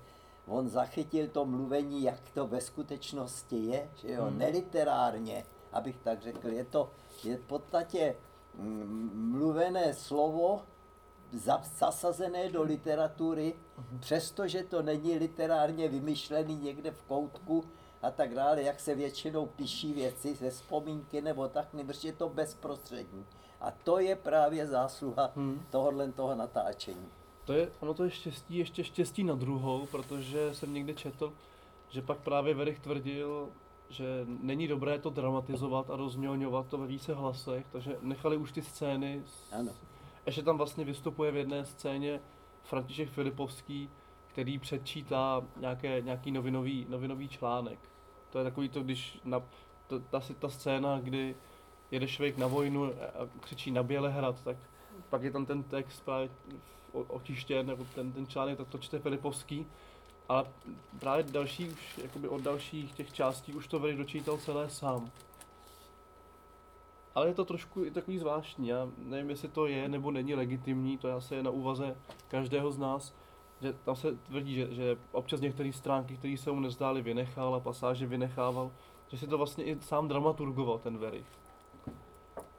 on zachytil to mluvení, jak to ve skutečnosti je, že jo, Hmm. neliterárně, abych tak řekl. Je to je v podstatě mm, mluvené slovo za- zasazené do literatury, přestože to není literárně vymyšlený někde v koutku a tak dále, jak se většinou píší věci ze vzpomínky nebo tak, nebož je to bezprostřední. A to je právě zásluha Hmm. tohohle toho natáčení. To je, ono to je štěstí, ještě štěstí na druhou, protože jsem někde četl, že pak právě Verich tvrdil, že není dobré to dramatizovat a rozmělňovat to ve více hlasech, takže nechali už ty scény. s- Ano. Ještě tam vlastně vystupuje v jedné scéně František Filipovský, který předčítá nějaké, nějaký novinový, novinový článek. To je takový to, když na, to, ta, ta scéna, kdy jede Švejk na vojnu a křičí na Bělehrad, tak pak je tam ten text právě otištěn, nebo ten, ten článek, tak to čte Filipovský. Ale právě další, už, jakoby od dalších těch částí už to Verich dočítal celé sám. Ale je to trošku i takový zvláštní, já nevím, jestli to je nebo není legitimní, to je na úvaze každého z nás, že tam se tvrdí, že, že občas některé stránky, které se mu nezdály, vynechal a pasáže vynechával, že si to vlastně i sám dramaturgoval ten Verich.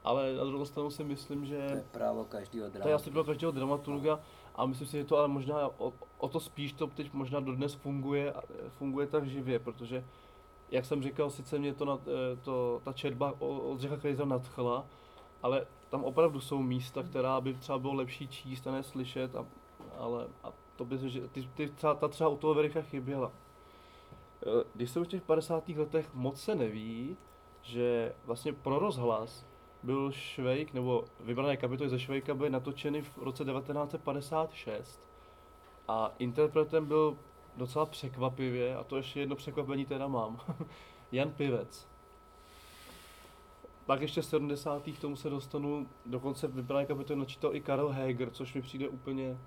Ale na druhou stranu si myslím, že... To je právo každého To je asi pro každého dramaturga a myslím si, že to ale možná o, o to spíš to teď možná dodnes funguje, a- funguje tak živě, protože jak jsem říkal, sice mě to, nad, eh, to ta četba od Řecha Krejza nadchla, ale tam opravdu jsou místa, která by třeba bylo lepší číst a ne slyšet, a, ale a to by, že ty, ty, třeba, ta třeba u toho Vericha chyběla. Eh, Když se v těch 50. letech moc se neví, že vlastně pro rozhlas byl Švejk, nebo vybrané kapitoly ze Švejka byly natočeny v roce 1956 a interpretem byl docela překvapivě, a to ještě jedno překvapení teda mám, Jan Pivec. Pak ještě v 70. k tomu se dostanu, dokonce vybrané kapitoly načítal i Karel Heger, což mi přijde úplně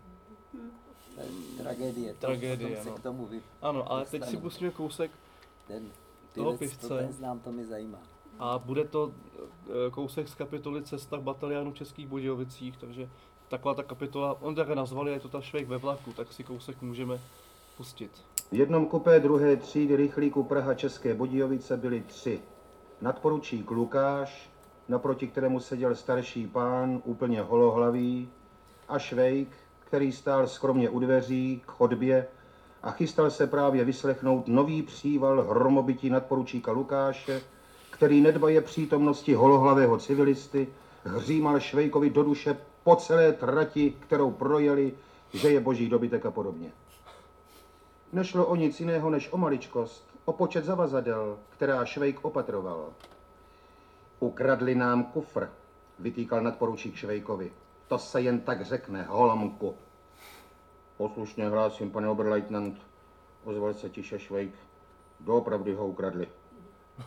tragédie. To, tragédie. se no. k tomu vy, Ano, ale teď si pustíme kousek ten toho pivec, to pivce. neznám, to mi zajímá. A bude to eh, kousek z kapitoly Cesta k bataliánu v Českých Budějovicích, takže taková ta kapitola, on také nazvali, je to ta Švejk ve vlaku, tak si kousek můžeme pustit. V jednom kupé druhé třídy rychlíku Praha České Budějovice byli tři. Nadporučík Lukáš, naproti kterému seděl starší pán, úplně holohlavý, a Švejk, který stál skromně u dveří k chodbě a chystal se právě vyslechnout nový příval hromobytí nadporučíka Lukáše, který nedbaje přítomnosti holohlavého civilisty, hřímal Švejkovi do duše po celé trati, kterou projeli, že je boží dobytek a podobně. Nešlo o nic jiného než o maličkost, o počet zavazadel, která Švejk opatroval. Ukradli nám kufr, vytýkal nadporučík Švejkovi. To se jen tak řekne, holomku. Poslušně hlásím, pane Oberleitnant, ozval se tiše Švejk. Doopravdy ho ukradli.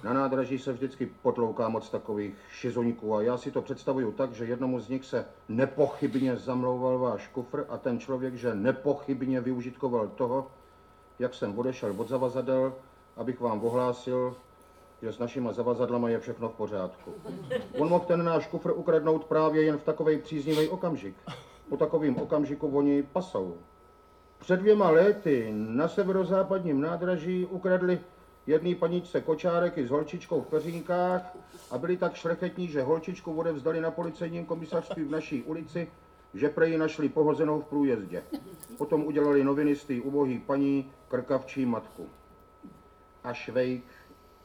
Na nádraží se vždycky potlouká moc takových šizoňků a já si to představuju tak, že jednomu z nich se nepochybně zamlouval váš kufr a ten člověk, že nepochybně využitkoval toho, jak jsem odešel od zavazadel, abych vám ohlásil, že s našima zavazadlama je všechno v pořádku. On mohl ten náš kufr ukradnout právě jen v takovej příznivý okamžik. Po takovým okamžiku oni pasou. Před dvěma lety na severozápadním nádraží ukradli jedný paničce kočárek i s holčičkou v peřínkách a byli tak šlechetní, že holčičku odevzdali na policejním komisařství v naší ulici, že prej našli pohozenou v průjezdě. Potom udělali noviny z té ubohý paní krkavčí matku. A Švejk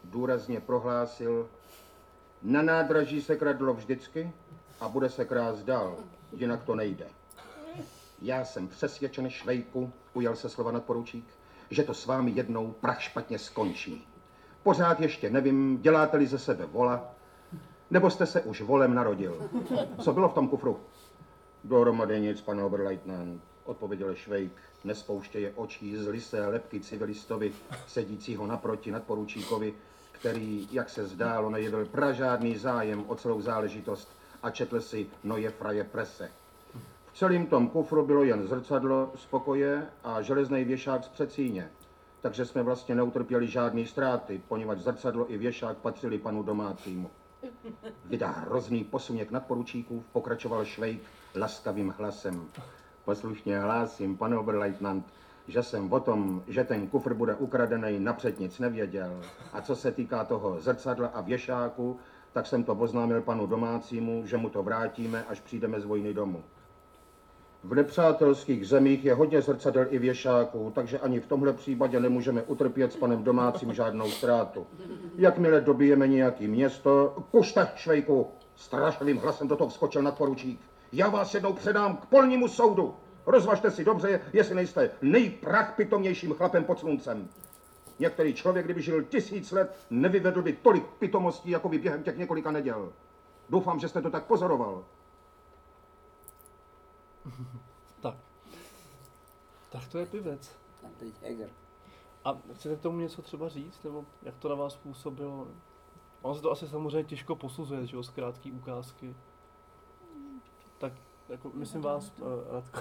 důrazně prohlásil, na nádraží se kradlo vždycky a bude se krást dál, jinak to nejde. Já jsem přesvědčen, Švejku, ujal se slova nadporučík, že to s vámi jednou prach špatně skončí. Pořád ještě nevím, děláte-li ze sebe vola, nebo jste se už volem narodil. Co bylo v tom kufru? Dohromady nic, pane Oberleitnant, odpověděl Švejk, nespouštěje očí z lisé lepky civilistovi, sedícího naproti nadporučíkovi, který, jak se zdálo, nejevil pražádný zájem o celou záležitost a četl si Noje fraje prese. V celém tom kufru bylo jen zrcadlo z pokoje a železný věšák z přecíně. Takže jsme vlastně neutrpěli žádný ztráty, poněvadž zrcadlo i věšák patřili panu domácímu. Vydá hrozný posuněk nadporučíků, pokračoval Švejk laskavým hlasem. Poslušně hlásím, pane Oberleitnant, že jsem o tom, že ten kufr bude ukradený, napřed nic nevěděl. A co se týká toho zrcadla a věšáku, tak jsem to oznámil panu domácímu, že mu to vrátíme, až přijdeme z vojny domů. V nepřátelských zemích je hodně zrcadel i věšáků, takže ani v tomhle případě nemůžeme utrpět s panem domácím žádnou ztrátu. Jakmile dobijeme nějaký město, kušte, švejku, strašlivým hlasem do toho vskočil nadporučík. Já vás jednou předám k polnímu soudu. Rozvažte si dobře, jestli nejste nejprach pitomnějším chlapem pod sluncem. Některý člověk, kdyby žil tisíc let, nevyvedl by tolik pitomostí, jako by během těch několika neděl. Doufám, že jste to tak pozoroval. tak. Tak to je pivec. A teď Heger. A chcete k tomu něco třeba říct, nebo jak to na vás působilo? On se to asi samozřejmě těžko posuzuje, že jo, z krátké ukázky. Tak, jako, myslím vás, uh, Radko.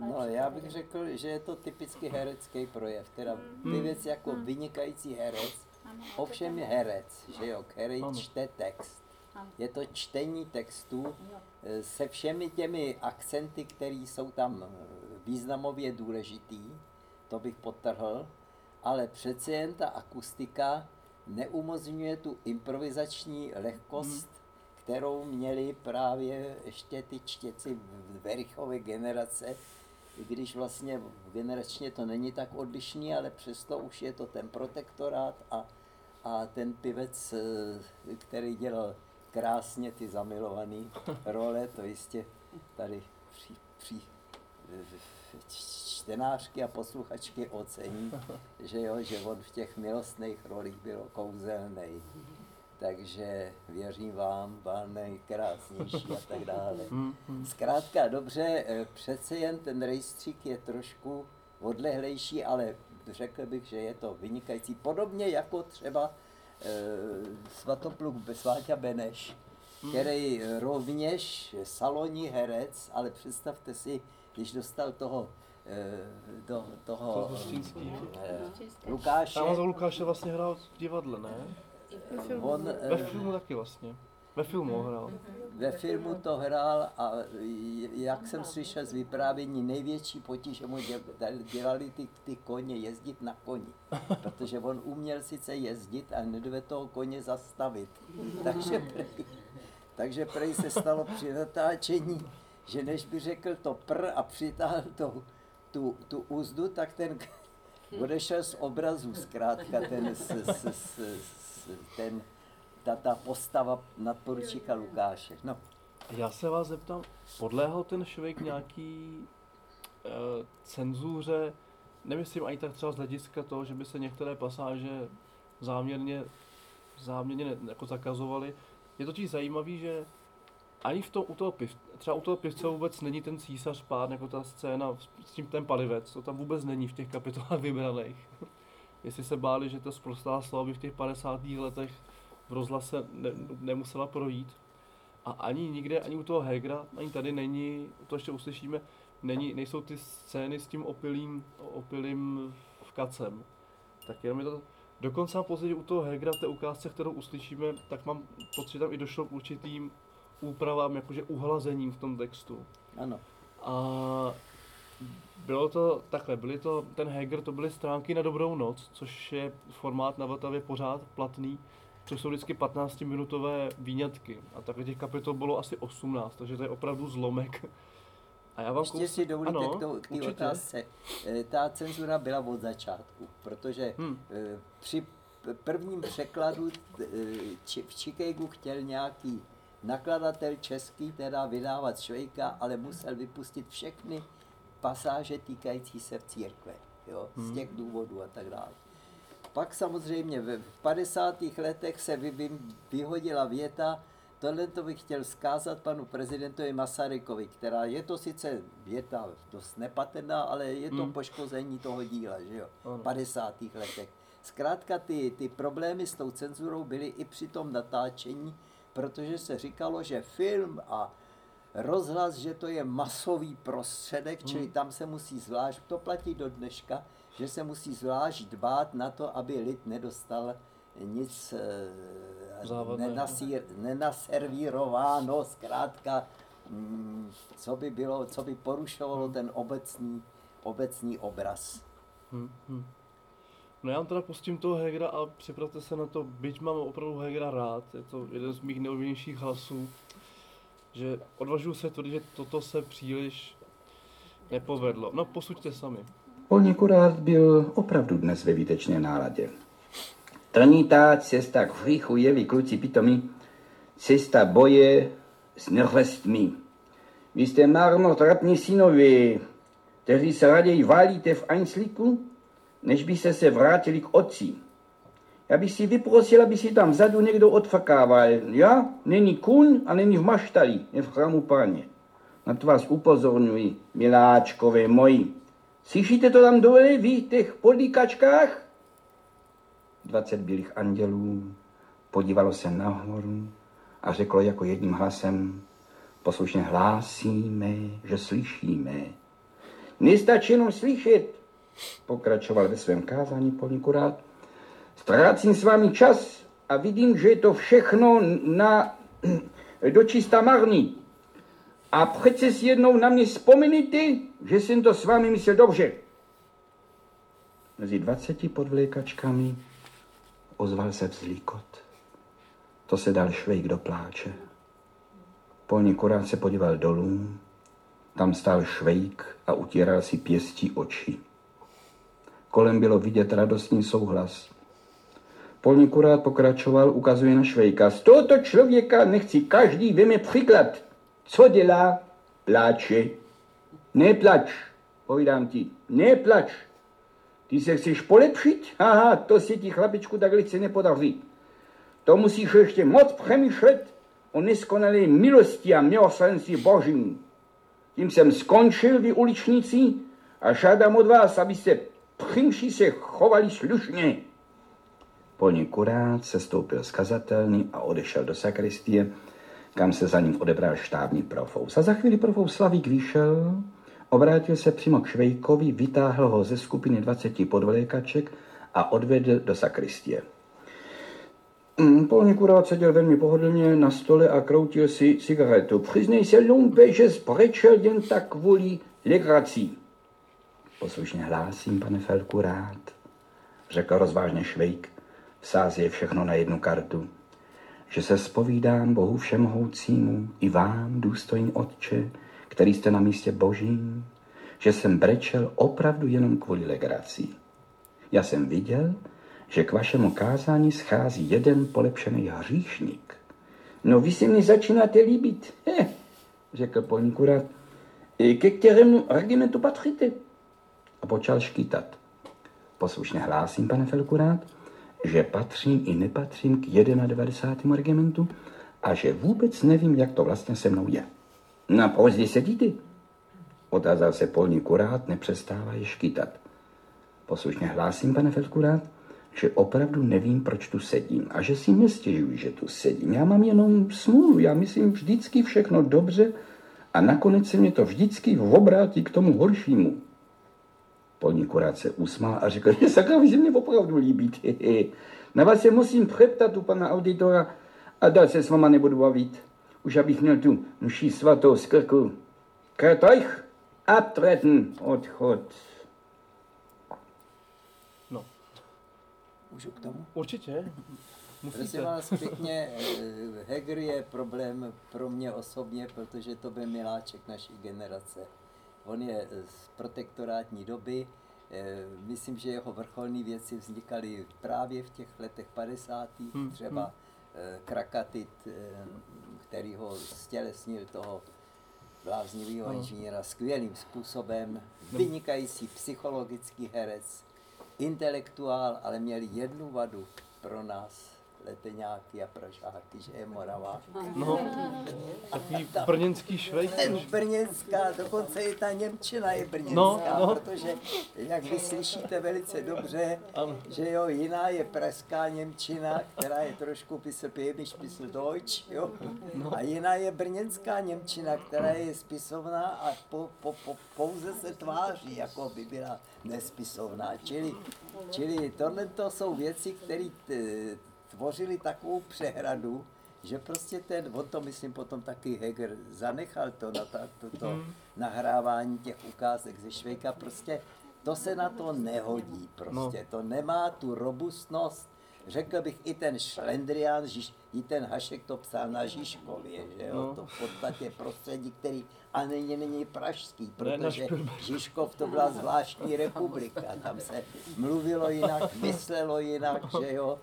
No, já bych řekl, že je to typicky herecký projev. Teda Hmm. pěvec jako vynikající herec, ovšem je herec, že jo, který čte text. Je to čtení textu eh, se všemi těmi akcenty, které jsou tam eh, významově důležitý, to bych potrhl, ale přece jen ta akustika neumožňuje tu improvizační lehkost, kterou měli právě ještě ty čtěci v Verichové generace, i když vlastně generačně to není tak odlišný, ale přesto už je to ten protektorát a, a ten pivec, eh, který dělal krásně ty zamilované role, to jistě tady při, při, čtenářky a posluchačky ocení, že jo, že on v těch milostných rolích byl kouzelný. Takže věřím vám, vám nejkrásnější a tak dále. Zkrátka dobře, eh, přece jen ten rejstřík je trošku odlehlejší, ale řekl bych, že je to vynikající. Podobně jako třeba svatopluk Sváťa Beneš, který rovněž salonní herec, ale představte si, když dostal toho, e, do toho Toho Hostínskýho. e, Lukáše, Tam za Lukáše vlastně hrál v divadle, ne? on, Ve filmu taky vlastně. Ve filmu hrál. Ve filmu to hrál a jak jsem slyšel z vyprávění, největší potíž mu dě- dělali ty, ty koně jezdit na koni. Protože on uměl sice jezdit a nedove toho koně zastavit. Takže prej, takže prej se stalo při natáčení, že než by řekl to pr a přitáhl to, tu, tu úzdu, tak ten odešel z obrazu zkrátka ten, s, s, s, s, ten ta, ta postava nadporučíka Lukáše. No, Já se vás zeptám, podléhal ten švejk nějaký uh, cenzuře, nemyslím ani tak třeba z hlediska toho, že by se některé pasáže záměrně, záměrně ne, jako zakazovaly. Je totiž zajímavý, že ani v tom, u toho piv, třeba u toho pivce vůbec není ten císař pán, jako ta scéna s- tím ten palivec, to tam vůbec není v těch kapitolách vybraných. Jestli se báli, že to sprostá slova by v těch 50. letech v rozhlase ne, nemusela projít. A ani nikde, ani u toho Hegra, ani tady není, to ještě uslyšíme, není, nejsou ty scény s tím opilým, opilým kacem. Tak jenom je to, dokonce mám pocit, že u toho Hegra v té ukázce, kterou uslyšíme, tak mám pocit, že tam i došlo k určitým úpravám, jakože uhlazením v tom textu. ano. A bylo to takhle, byly to, ten Heger, to byly stránky na dobrou noc, což je formát na Vltavě pořád platný, což jsou vždycky 15-minutové výňatky. A takhle těch kapitol bylo asi 18, takže to je opravdu zlomek. A já vám Ještě si dovolíte ano, k, k té otázce. Eh, Ta cenzura byla od začátku, protože Hmm. eh, při prvním překladu eh, v Chicagu chtěl nějaký nakladatel český teda vydávat Švejka, ale musel vypustit všechny pasáže týkající se v církve, jo, z Hmm. těch důvodů a tak dále. Pak samozřejmě v v 50. letech se vy, vy, vyhodila věta, tohle to bych chtěl zkázat panu prezidentovi Masarykovi, která je to sice věta dost nepatrná, ale je to Hmm. poškození toho díla, že jo, v 50. letech. Zkrátka ty, ty problémy s tou cenzurou byly i při tom natáčení, protože se říkalo, že film a rozhlas, že to je masový prostředek, čili tam se musí zvlášť, to platí do dneška, že se musí zvlášť dbát na to, aby lid nedostal nic eh, nenasír, nenaservírováno, zkrátka, mm, co by bylo, co by porušovalo ten obecný, obecný obraz. Hmm, hmm. No já vám teda pustím toho Hegera a připravte se na to, byť mám opravdu Hegera rád, je to jeden z mých nejoblíbenějších hlasů, že odvažuji se tvrdit, že toto se příliš nepovedlo. No posuďte sami. Polněkurát byl opravdu dnes ve výtečné náladě. To ní tá cesta k hříchu je, vy kluci pitomí, cesta boje s nervestmi. Vy jste marnotrapní synovi, kteří se raději válíte v Einslíku, než byste se vrátili k otci. Já bych si vyprosil, aby si tam vzadu někdo odfakával. Já? Není kůň a není v maštali, je v chrámu páně. Na to vás upozorňuji, miláčkové moji. Slyšíte to tam dole, vy, v těch podlíkačkách? 20 bílých andělů podívalo se nahoru a řeklo jako jedním hlasem, poslušně hlásíme, že slyšíme. Nestačí jenom slyšet, pokračoval ve svém kázání polníkurát. Ztrácím s vámi čas a vidím, že je to všechno na dočista marný. A přece si jednou na mě vzpomenete, že jsem to s vámi myslel dobře. Mezi dvaceti podvlékačkami ozval se vzlíkot. To se dal švejk do pláče. Polní kurát se podíval dolů, tam stál švejk a utíral si pěstí oči. Kolem bylo vidět radostný souhlas. Polní kurát pokračoval, ukazuje na švejka. Z tohoto člověka nechci každý veme příklad. Co dělá? Pláče. Neplač, povídám ti, neplač. Ty se chceš polepšit? Aha, to se ti chlapičku tak lehce nepodaří. To musíš ještě moc přemýšlet o neskonalé milosti a milosrdenství božím. Tím jsem skončil, vy uličníci, a žádám od vás, abyste přimši se chovali slušně. Poněkurát se stoupil z kazatelny a odešel do sakristie, kam se za ním odebral štábní profous. A za chvíli profous Slavík vyšel, obrátil se přímo k Švejkovi, vytáhl ho ze skupiny 20 podvlékaček a odvedl do sakristie. Mm, Polníkurát seděl velmi pohodlně na stole a kroutil si cigaretu. Přiznej se, lumpe, že zbrečel jen tak kvůli legrací. Poslušně hlásím, pane Felku, rád, řekl rozvážně Švejk, vsází všechno na jednu kartu, že se spovídám Bohu všemohoucímu i vám, důstojný Otče, který jste na místě božím, že jsem brečel opravdu jenom kvůli legrací. Já jsem viděl, že k vašemu kázání schází jeden polepšený hříšník. No vy si mi začínáte líbit, he, řekl polníkurát. Ke kterému regimentu patříte? A počal škýtat. Poslušně hlásím, pane Felkurát, že patřím i nepatřím k 91. regimentu a že vůbec nevím, jak to vlastně se mnou je. Na pozdě sedíte? Otázal se polní kurát, nepřestávají škýtat. Poslušně hlásím, pane Feldkurát, že opravdu nevím, proč tu sedím a že si nestěžuji, že tu sedím. Já mám jenom smůlu, já myslím vždycky všechno dobře a nakonec se mě to vždycky obrátí k tomu horšímu. Polní kurát se usmál a řekl, sakra, vy se mě opravdu líbíte. Na vás se musím přeptat u pana auditora a dál se s váma nebudu bavit. Už abych měl tu mší svatou z krku. Krtojch, abtreten, odchod. No. Můžu k tomu? Určitě. Musíte. Prosím vás pěkně, eh, Heger je problém pro mě osobně, protože to byl miláček naší generace. On je z protektorátní doby, eh, myslím, že jeho vrcholné věci vznikaly právě v těch letech 50. Hmm, třeba hmm. eh, Krakatit, eh, který ho stělesnil toho bláznivého Ano. inženýra skvělým způsobem, No. vynikající psychologický herec, intelektuál, ale měl jednu vadu pro nás, leteňáky a pražáky, že je Moravák. No, takový brněnský švejk. Brněnská, dokonce i ta Němčina je brněnská, No, no. protože, jak vy slyšíte velice dobře, Ano. že jo, jiná je pražská Němčina, která je trošku pisl pěmiš, pisl Deutsch, jo, No. a jiná je brněnská Němčina, která je spisovná a po, po, po, pouze se tváří, jako by byla nespisovná. Čili, čili tohle to jsou věci, které tvořili takovou přehradu, že prostě ten, on to myslím potom taky Heger zanechal to na ta, to, to Hmm. nahrávání těch ukázek ze Švejka, prostě to se na to nehodí prostě. No. To nemá tu robustnost. Řekl bych i ten šlendrián, Žiž, i ten Hašek to psal na Žižkově, že jo? No. To v podstatě prostředí, který a není, není pražský, protože Žižkov to byla zvláštní republika. Tam se mluvilo jinak, myslelo jinak, že jo?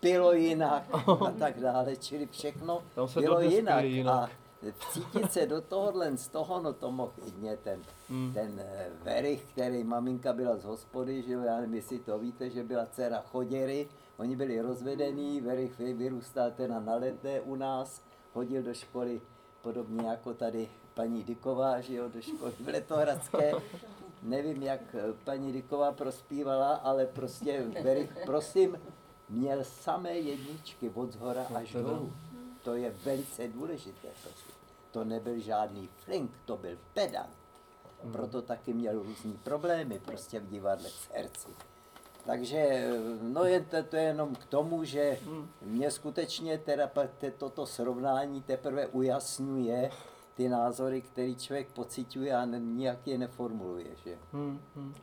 Pilo jinak a tak dále, čili všechno bylo jinak. jinak. A vcítit se do tohohle, z toho, no to mohl jedině ten, hmm. ten eh, Verich, který maminka byla z hospody, že jo, já nevím, jestli to víte, že byla dcera Choděry, oni byli rozvedení, Verich vyrůstal teda na letné u nás, chodil do školy podobně jako tady paní Diková, že jo, do školy v Letohradské. Nevím, jak eh, paní Diková prospívala, ale prostě Verich, prosím, měl samé jedničky od zhora až dolů. To je velice důležité. Prostě. To nebyl žádný flink, to byl pedant. Proto taky měl různý problémy prostě v divadle v herci. Takže no jen to, to je jenom k tomu, že mě skutečně teda toto srovnání teprve ujasňuje ty názory, které člověk pociťuje a nijak je neformuluje. Že? Hmm, hmm.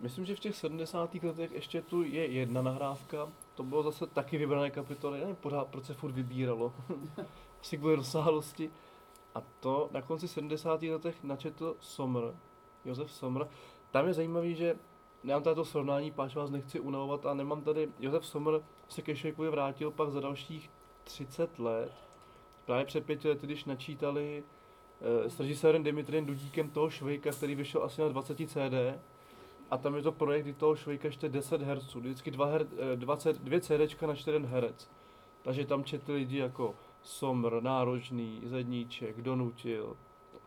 Myslím, že v těch 70. letech ještě tu je jedna nahrávka, to bylo zase taky vybrané kapitoly, nevím pořád, proč se furt vybíralo, asi kvůli rozsáhlosti. A to na konci 70. letech načetl Somr, Josef Somr. Tam je zajímavý, že nemám tady to srovnání, páč vás nechci unavovat a nemám tady, Josef Somr se ke Švejkovi vrátil pak za dalších 30 let. Právě před pěti lety, když načítali e, s režisérem Dimitriem Dudíkem toho Švejka, který vyšel asi na 20 CD, a tam je to projekt, kdy toho Švejka ještě 10 herců, vždycky dva her, 20, eh, dvě CDčka na čtyři herec. Takže tam četli lidi jako Somr, Nárožný, Zedníček, Donutil,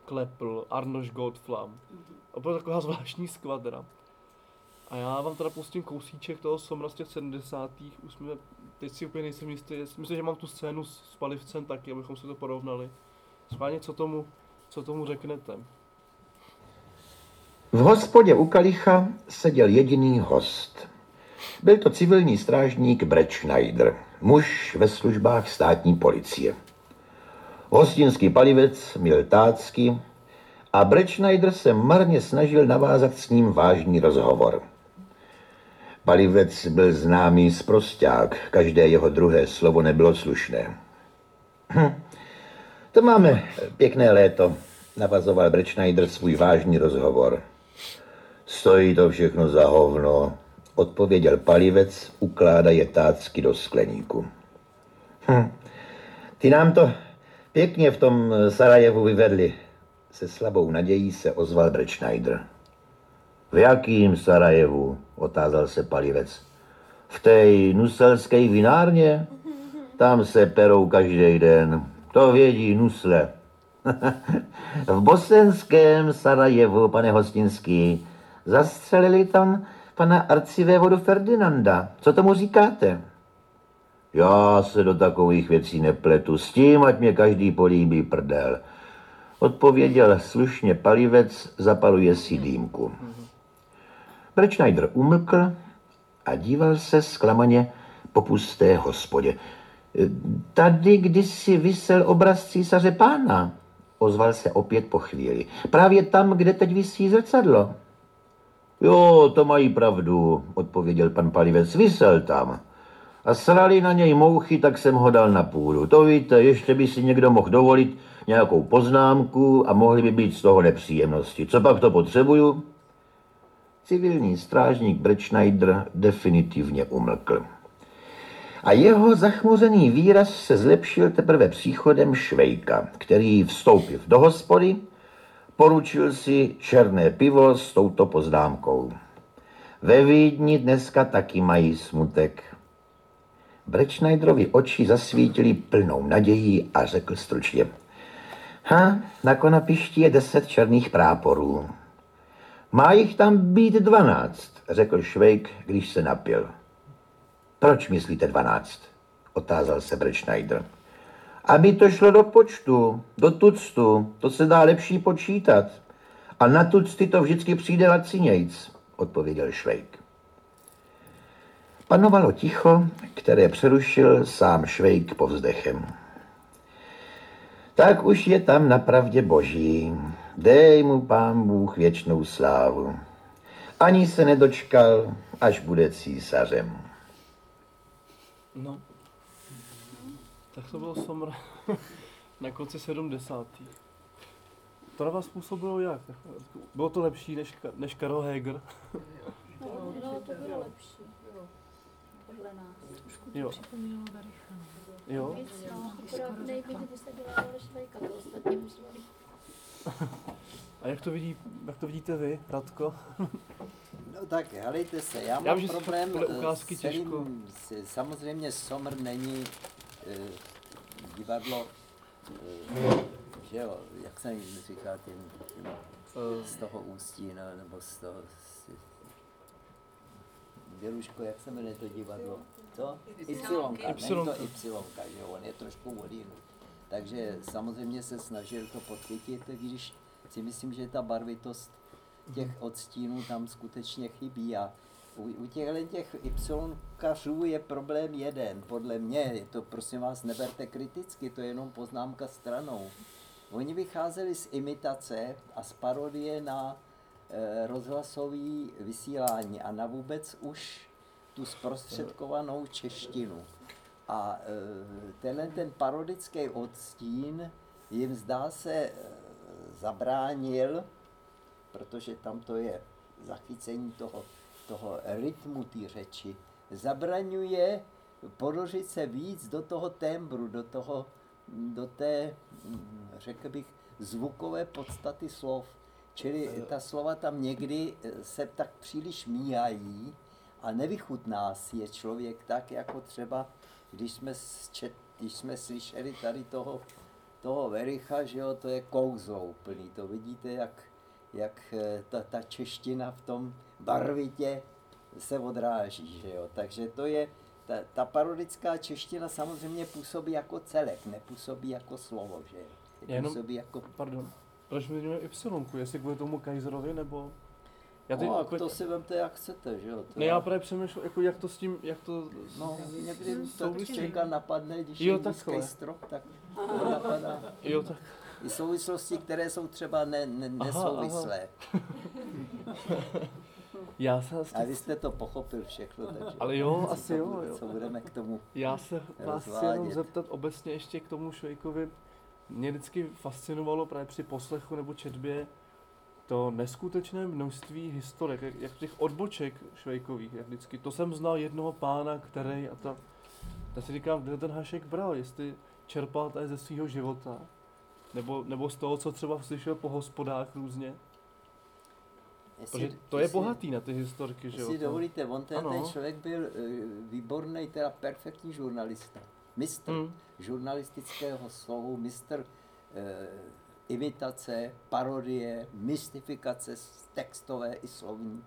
Klepl, Arnoš Goldflam. Mm-hmm. Opravdu taková zvláštní skvadra. A já vám teda pustím kousíček toho Somra z těch 70. Už jsme, teď si úplně nejsem jistý, myslím, že mám tu scénu s, s palivcem taky, abychom si to porovnali. Schválně, co tomu, co tomu řeknete? V hospodě u Kalicha seděl jediný host. Byl to civilní strážník Brett Schneider, muž ve službách státní policie. Hostinský palivec měl tácky a Brett Schneider se marně snažil navázat s ním vážný rozhovor. Palivec byl známý zprosták, každé jeho druhé slovo nebylo slušné. Hm. To máme pěkné léto, navazoval Brett Schneider svůj vážný rozhovor. Stojí to všechno za hovno, odpověděl palivec, ukládaje tácky do skleníku. Hm. Ty nám to pěkně v tom Sarajevu vyvedli. Se slabou nadějí se ozval Brečnajder. V jakým Sarajevu? otázal se palivec. V té nuselské vinárně? Tam se perou každý den. To vědí nusle. v bosenském Sarajevu, pane Hostinský, Zastřelili tam pana arcivévodu Ferdinanda. Co tomu říkáte? Já se do takových věcí nepletu. S tím, ať mě každý políbí prdel. Odpověděl slušně palivec, zapaluje si dýmku. Brečnajder umlkl a díval se zklamaně po pusté hospodě. Tady kdysi vysel obraz císaře pána, ozval se opět po chvíli. Právě tam, kde teď vysí zrcadlo. Jo, to mají pravdu, odpověděl pan Palivec. Vysel tam. A srali na něj mouchy, tak jsem ho dal na půdu. To víte, ještě by si někdo mohl dovolit nějakou poznámku a mohly by být z toho nepříjemnosti. Co pak to potřebuju? Civilní strážník Brečnajder definitivně umlkl. A jeho zachmuřený výraz se zlepšil teprve příchodem Švejka, který vstoupil do hospody Poručil si černé pivo s touto poznámkou. Ve Vídni dneska taky mají smutek. Brečnajderovi oči zasvítily plnou nadějí a řekl stručně. Ha, na konapišti je deset černých práporů. Má jich tam být dvanáct, řekl Švejk, když se napil. Proč myslíte dvanáct? otázal se Brečnajder. Aby to šlo do počtu, do tuctu, to se dá lepší počítat. A na tucty to vždycky přijde lacinějc, odpověděl Švejk. Panovalo ticho, které přerušil sám Švejk povzdechem. Tak už je tam napravdě boží. Dej mu pán Bůh věčnou slávu. ani se nedočkal, až bude císařem. No. Tak to bylo somr na konci 70. To na vás působilo jak? Bylo to lepší než, Ka- než Karel Heger? No, no, to bylo lepší. Podle nás. Trošku Jo. připomínalo Bericha. Jo? Víc, no, akorát nejvíc, když se dělávali švejka, to ostatní mysleli. A jak to, vidí, jak to vidíte vy, Radko? No tak, helejte se, já mám Já vím, problém eh, ukázky s celým, těžko. samozřejmě Somr není divadlo, eh, že jo, jak se jim říká těm, těm Eh. z toho ústí, no, nebo z toho, z, Běluško, jak se jmenuje to divadlo? To? Ypsilonka, není to Ypsilonka. Ypsilonka, že jo, on je trošku odjinut. Takže samozřejmě se snažil to podchytit, když si myslím, že ta barvitost těch odstínů tam skutečně chybí. A u, u těchto těch ypsilonkařů je problém jeden, podle mě, to prosím vás neberte kriticky, to je jenom poznámka stranou. Oni vycházeli z imitace a z parodie na e, rozhlasové vysílání a na vůbec už tu zprostředkovanou češtinu. A e, tenhle ten parodický odstín jim zdá se e, zabránil, protože tam to je zachycení toho, toho rytmu té řeči, zabraňuje ponořit se víc do toho tembru, do, toho, do té, řekl bych, zvukové podstaty slov. Čili ta slova tam někdy eh, se tak příliš míhají a nevychutná si je člověk tak, jako třeba, když jsme, čet, když jsme slyšeli tady toho, toho Vericha, že jo, to je kouzlo úplný. To vidíte, jak, jak eh, ta, ta čeština v tom barvitě se odráží, že jo. Takže to je, ta, ta parodická čeština samozřejmě působí jako celek, nepůsobí jako slovo, že jo. Já jenom, Působí jako... pardon, proč mi zmiňuje Ypsilonku, jestli kvůli tomu Kaiserovi, nebo... Já teď, no, jako- to si vemte, jak chcete, že jo. To Ne, já právě přemýšlel, jako jak to s tím, jak to... No, někdy to člověka napadne, když Jo, je nízký strop, tak to napadá. Jo, tak. I souvislosti, které jsou třeba ne, ne, Aha, nesouvislé. Já se A vy jste to pochopil všechno, takže... Ale jo, asi to jo, jo. Co budeme k tomu Já se vás chci jenom zeptat obecně ještě k tomu Švejkovi. Mě vždycky fascinovalo právě při poslechu nebo četbě to neskutečné množství historek, jak, jak těch odboček Švejkových, jak vždycky. To jsem znal jednoho pána, který a to, tak si říkám, kde ten Hašek bral, jestli čerpal tady ze svého života, nebo, nebo z toho, co třeba slyšel po hospodách různě. Jestli- Protože to je jestli- bohatý na ty historky, že jo. Jestli dovolíte, on ten, Ano. ten člověk byl eh, výborný, teda perfektní žurnalista. Mistr Hmm. žurnalistického slovu, mistr eh, imitace, parodie, mystifikace textové i slovní.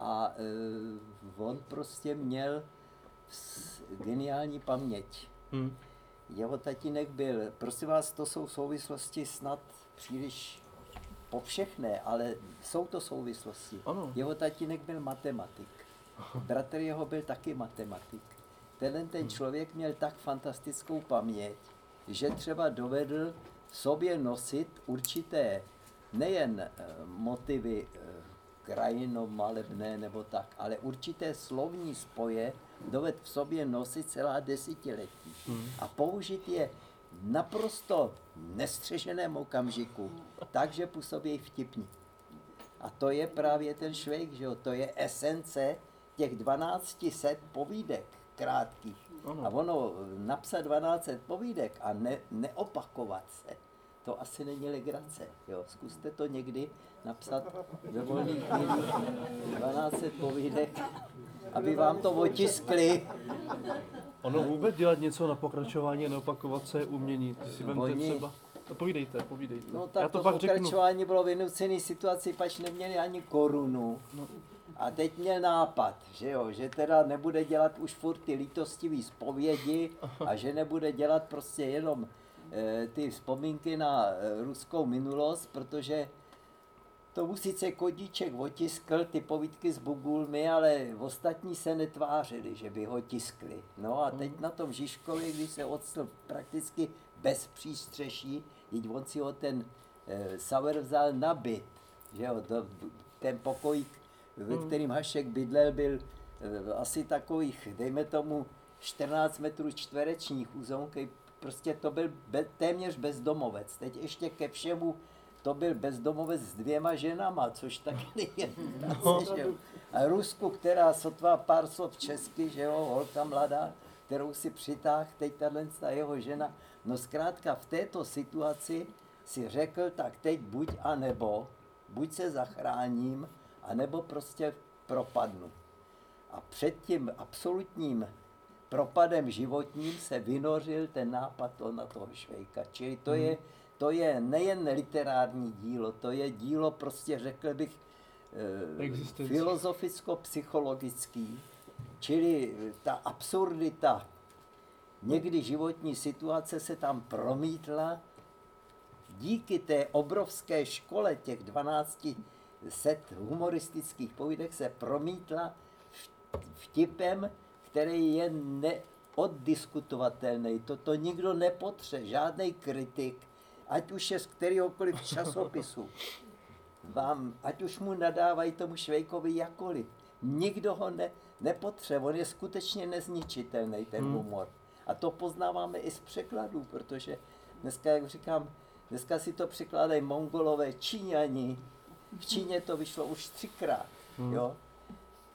A eh, on prostě měl geniální paměť. Hmm. Jeho tatínek byl, prosím vás, to jsou souvislosti snad příliš povšechné, ale jsou to souvislosti. Ano. Jeho tatínek byl matematik. Bratr jeho byl taky matematik. Tenhle ten člověk měl tak fantastickou paměť, že třeba dovedl v sobě nosit určité nejen eh, motivy eh, krajinomalebné nebo tak, ale určité slovní spoje doved v sobě nosit celá desetiletí a použít je naprosto nestřeženém okamžiku, takže působí vtipně. A to je právě ten švejk, že jo? to je esence těch 1200 povídek krátkých. Ano. A ono napsat 1200 povídek a ne, neopakovat se, to asi není legrace. Jo? Zkuste to někdy napsat ve volných chvílích 1200 povídek, aby vám to otiskli. Ono vůbec dělat něco na pokračování a neopakovat se je umění. Ty si vemte Oni- třeba... No povídejte, povídejte. No Já tak to to, pak řeknu. pokračování bylo vynucený situaci, pač neměli ani korunu. A teď měl nápad, že jo, že teda nebude dělat už furt ty lítostivý zpovědi a že nebude dělat prostě jenom ty vzpomínky na e, ruskou minulost, protože tomu sice Kodíček otiskl ty povídky s Bugulmi, ale ostatní se netvářili, že by ho tiskli. No a teď na tom Žižkově, když se odstl prakticky bez přístřeší, teď on si ho ten e, Sauer vzal na byt, že jo, to, ten pokojík ve Hmm. kterým Hašek bydlel, byl eh, asi takových, dejme tomu, 14 metrů čtverečních územky, prostě to byl be, téměř bezdomovec. Teď ještě ke všemu to byl bezdomovec s dvěma ženama, což taky není No. A Rusku, která sotva pár slov česky, že jo, holka mladá, kterou si přitáhl, teď tahle ta jeho žena. No zkrátka v této situaci si řekl, tak teď buď a nebo, buď se zachráním, a nebo prostě propadnu. A před tím absolutním propadem životním se vynořil ten nápad to na toho Švejka. Čili to, Mhm. je, to je nejen literární dílo, to je dílo prostě řekl bych eh, filozoficko-psychologický, čili eh, ta absurdita někdy životní situace se tam promítla díky té obrovské škole těch 12 set humoristických povídek se promítla vtipem, který je neoddiskutovatelný. Toto nikdo nepotře, žádný kritik, ať už je z kteréhokoliv časopisu. Vám, ať už mu nadávají tomu Švejkovi jakoliv. Nikdo ho ne, nepotře, on je skutečně nezničitelný, ten Hmm. humor. A to poznáváme i z překladů, protože dneska, jak říkám, dneska si to překládají mongolové, Číňani. V Číně to vyšlo už třikrát, Hmm. jo.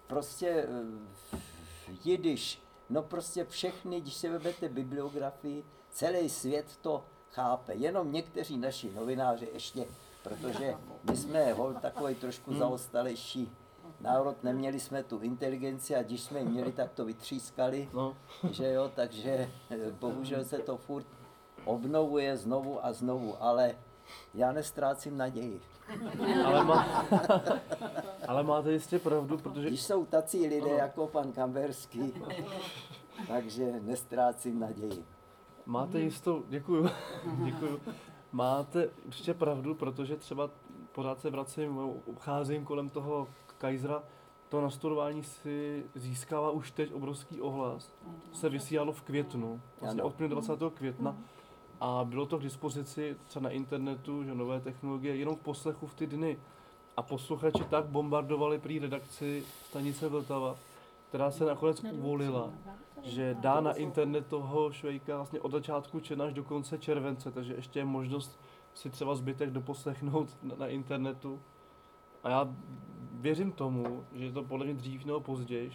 Prostě eh, jidiš, no prostě všechny, když se vezmete bibliografii, celý svět to chápe. Jenom někteří naši novináři ještě, protože my jsme hol takový trošku Hmm. zaostalejší národ, neměli jsme tu inteligenci a když jsme ji měli, tak to vytřískali, No. že jo, takže eh, bohužel se to furt obnovuje znovu a znovu, ale já nestrácím naději. Ale, má, ale máte jistě pravdu, protože... Když jsou tací lidé Ano. jako pan Kamberský, takže nestrácím naději. Máte jistou, děkuju, děkuju. Máte určitě pravdu, protože třeba pořád se vracím, ucházím kolem toho Kaisera, to nastudování si získává už teď obrovský ohlas. Se vysílalo v květnu, vlastně od 20. května. A bylo to k dispozici třeba na internetu, že nové technologie, jenom v poslechu v ty dny. A posluchači tak bombardovali prý redakci stanice Vltava, která se nakonec uvolila, že dá na internet toho Švejka vlastně od začátku června až do konce července, takže ještě je možnost si třeba zbytek doposlechnout na, na internetu. A já věřím tomu, že to podle mě dřív nebo později,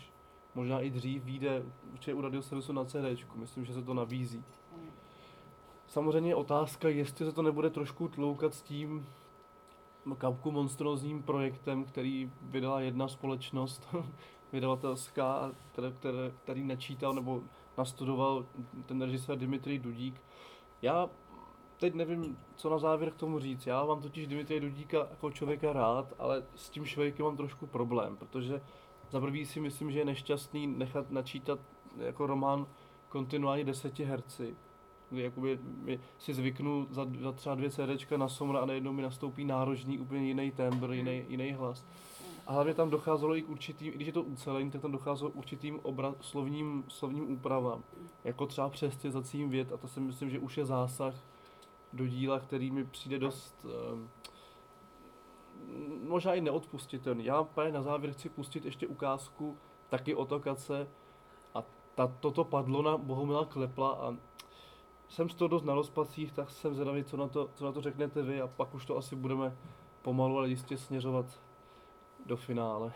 možná i dřív vyjde určitě u radioservisu na CD, myslím, že se to nabízí. Samozřejmě je otázka, jestli se to nebude trošku tloukat s tím kapku monstrózním projektem, který vydala jedna společnost vydavatelská, které, který načítal nebo nastudoval ten režisér Dimitri Dudík. Já teď nevím, co na závěr k tomu říct. Já mám totiž Dimitri Dudíka jako člověka rád, ale s tím Švejkem mám trošku problém, protože za prvý si myslím, že je nešťastný nechat načítat jako román kontinuálně deseti herci, kdy jakoby si zvyknu za, za třeba dvě CDčka na Somra a najednou mi nastoupí nárožný úplně jiný tembr, jiný, jiný hlas. A hlavně tam docházelo i k určitým, i když je to ucelení, tak tam docházelo k určitým obra, slovním, slovním úpravám. Jako třeba přestězacím věd a to si myslím, že už je zásah do díla, který mi přijde dost um, možná i neodpustitelný. Já právě na závěr chci pustit ještě ukázku taky otokace a ta, toto padlo na Bohumila Klepla a jsem z toho dost na rozpacích, tak jsem zvědavý, co na, to, co na to řeknete vy a pak už to asi budeme pomalu, ale jistě směřovat do finále.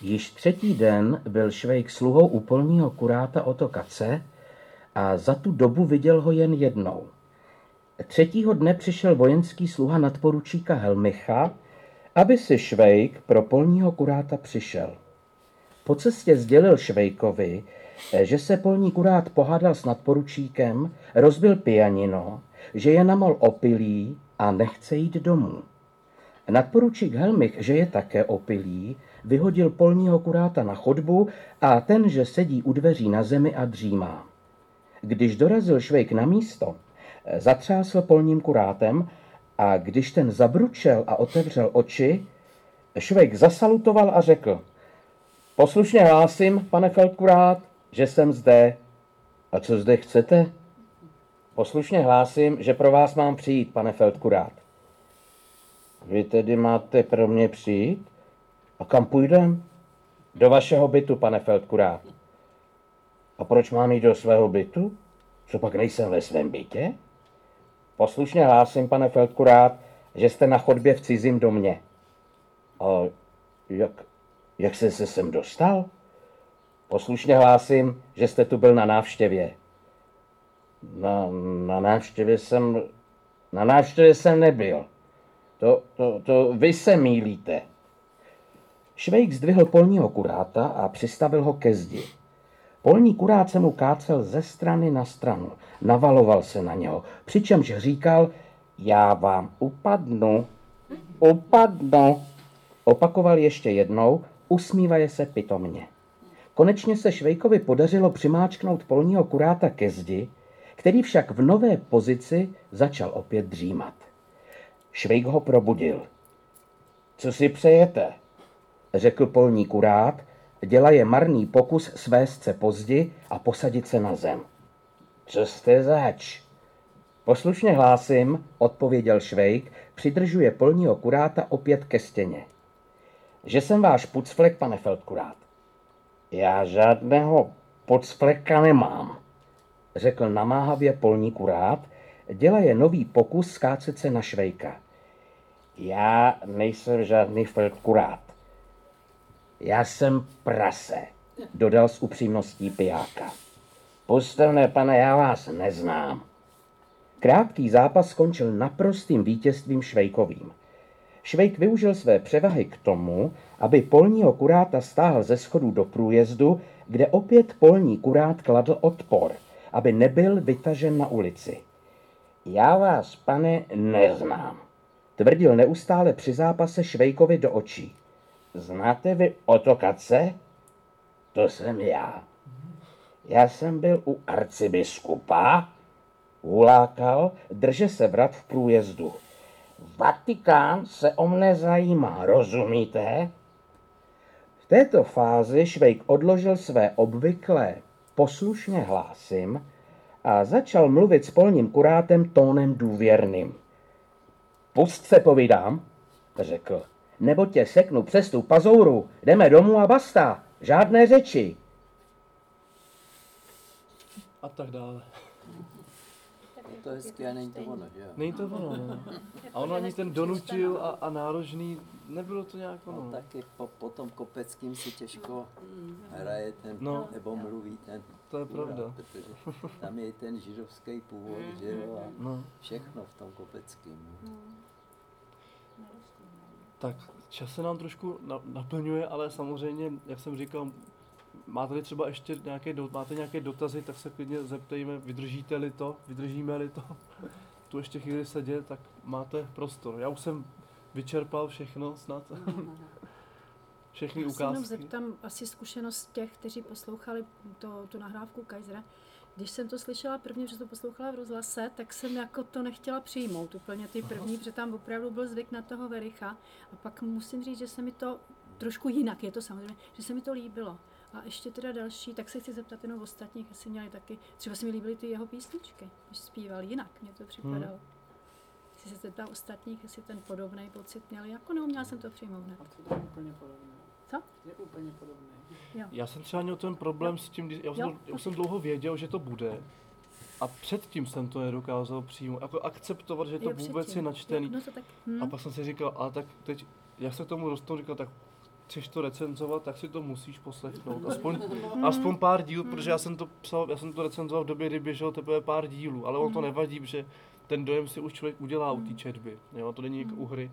Již třetí den byl Švejk sluhou u polního kuráta Otokace a za tu dobu viděl ho jen jednou. Třetího dne přišel vojenský sluha nadporučíka Helmicha, aby si Švejk pro polního kuráta přišel. Po cestě sdělil Švejkovi, že se polní kurát pohádal s nadporučíkem, rozbil pianino, že je namol opilý a nechce jít domů. Nadporučík Helmich, že je také opilý, vyhodil polního kuráta na chodbu a ten, že sedí u dveří na zemi a dřímá. Když dorazil Švejk na místo, zatřásl polním kurátem a když ten zabručel a otevřel oči, Švejk zasalutoval a řekl, poslušně hlásím, pane feldkurát, že jsem zde. A co zde chcete? Poslušně hlásím, že pro vás mám přijít, pane feldkurát. Vy tedy máte pro mě přijít? A kam půjdem? Do vašeho bytu, pane Feldkurát. A proč mám jít do svého bytu? Co pak nejsem ve svém bytě? Poslušně hlásím, pane Feldkurát, že jste na chodbě v cizím domě. A jak, jak jste se sem dostal? Poslušně hlásím, že jste tu byl na návštěvě. Na, na návštěvě jsem... Na návštěvě jsem nebyl. To, to, to vy se mýlíte. Švejk zdvihl polního kuráta a přistavil ho ke zdi. Polní kurát se mu kácel ze strany na stranu, navaloval se na něho, přičemž říkal, já vám upadnu, upadnu. Opakoval ještě jednou, usmívaje se pitomně. Konečně se Švejkovi podařilo přimáčknout polního kuráta ke zdi, který však v nové pozici začal opět dřímat. Švejk ho probudil. Co si přejete? řekl polní kurát, dělaje marný pokus svést se pozdi a posadit se na zem. Co jste zač? Poslušně hlásím, odpověděl Švejk, přidržuje polního kuráta opět ke stěně. Že jsem váš pucflek, pane Feldkurát. Já žádného pucfleka nemám, řekl namáhavě polní kurát, dělaje nový pokus skácet se na Švejka. Já nejsem žádný Feldkurát. Já jsem prase, dodal s upřímností pijáka. Pustelné pane, já vás neznám. Krátký zápas skončil naprostým vítězstvím Švejkovým. Švejk využil své převahy k tomu, aby polního kuráta stáhl ze schodů do průjezdu, kde opět polní kurát kladl odpor, aby nebyl vytažen na ulici. Já vás, pane, neznám, tvrdil neustále při zápase Švejkovi do očí. Znáte vy Otokace? To jsem já. Já jsem byl u arcibiskupa, hulákal, drže se vrat v průjezdu. Vatikán se o mne zajímá, rozumíte? V této fázi Švejk odložil své obvyklé poslušně hlásím a začal mluvit s polním kurátem tónem důvěrným. Pust se povídám, řekl nebo tě seknu přes tu pazouru. Jdeme domů a basta. Žádné řeči. A tak dále. To je hezky a není to ono, že jo? Není to ono, no. A ono ani ten donutil a, a nárožný, nebylo to nějak ono. No, taky po, po tom Kopeckým si těžko hraje ten, No. nebo mluví ten To je kurát, pravda. Protože tam je i ten židovský původ, že jo, a No. všechno v tom Kopeckým. no. Tak čas se nám trošku na, naplňuje, ale samozřejmě, jak jsem říkal, máte třeba ještě nějaké, máte nějaké dotazy, tak se klidně zeptejme, vydržíte-li to, vydržíme-li to, tu ještě chvíli sedět, tak máte prostor. Já už jsem vyčerpal všechno snad. Všechny Já se jenom ukázky. zeptám asi zkušenost těch, kteří poslouchali to, tu nahrávku Kaisera. Když jsem to slyšela prvně, že to poslouchala v rozhlase, tak jsem jako to nechtěla přijmout úplně ty první, protože tam opravdu byl zvyk na toho Vericha. A pak musím říct, že se mi to trošku jinak, je to samozřejmě, že se mi to líbilo. A ještě teda další, tak se chci zeptat jenom ostatních, jestli měli taky, třeba se mi líbily ty jeho písničky, když zpíval jinak, mně to připadalo. Hmm. Jestli se zeptám ostatních, jestli ten podobný pocit měli, jako neuměla jsem to přijmout hned. To je úplně podobné. Co? Je úplně podobné. Jo. Já jsem třeba měl ten problém s tím, když, já, Jo. jsem, já už jsem dlouho věděl, že to bude. A předtím jsem to nedokázal přijmout, jako akceptovat, že to Jo, vůbec předtím. je načtený. Jo, no to tak, hm. A pak jsem si říkal, ale tak teď, jak se k tomu dostanu, říkal, tak chceš to recenzovat, tak si to musíš poslechnout. Aspoň, aspoň pár dílů, protože já jsem to psal, já jsem to recenzoval v době, kdy běželo teprve pár dílů, ale ono to nevadí, protože ten dojem si už člověk udělá u té četby, jo, to není jako u hry.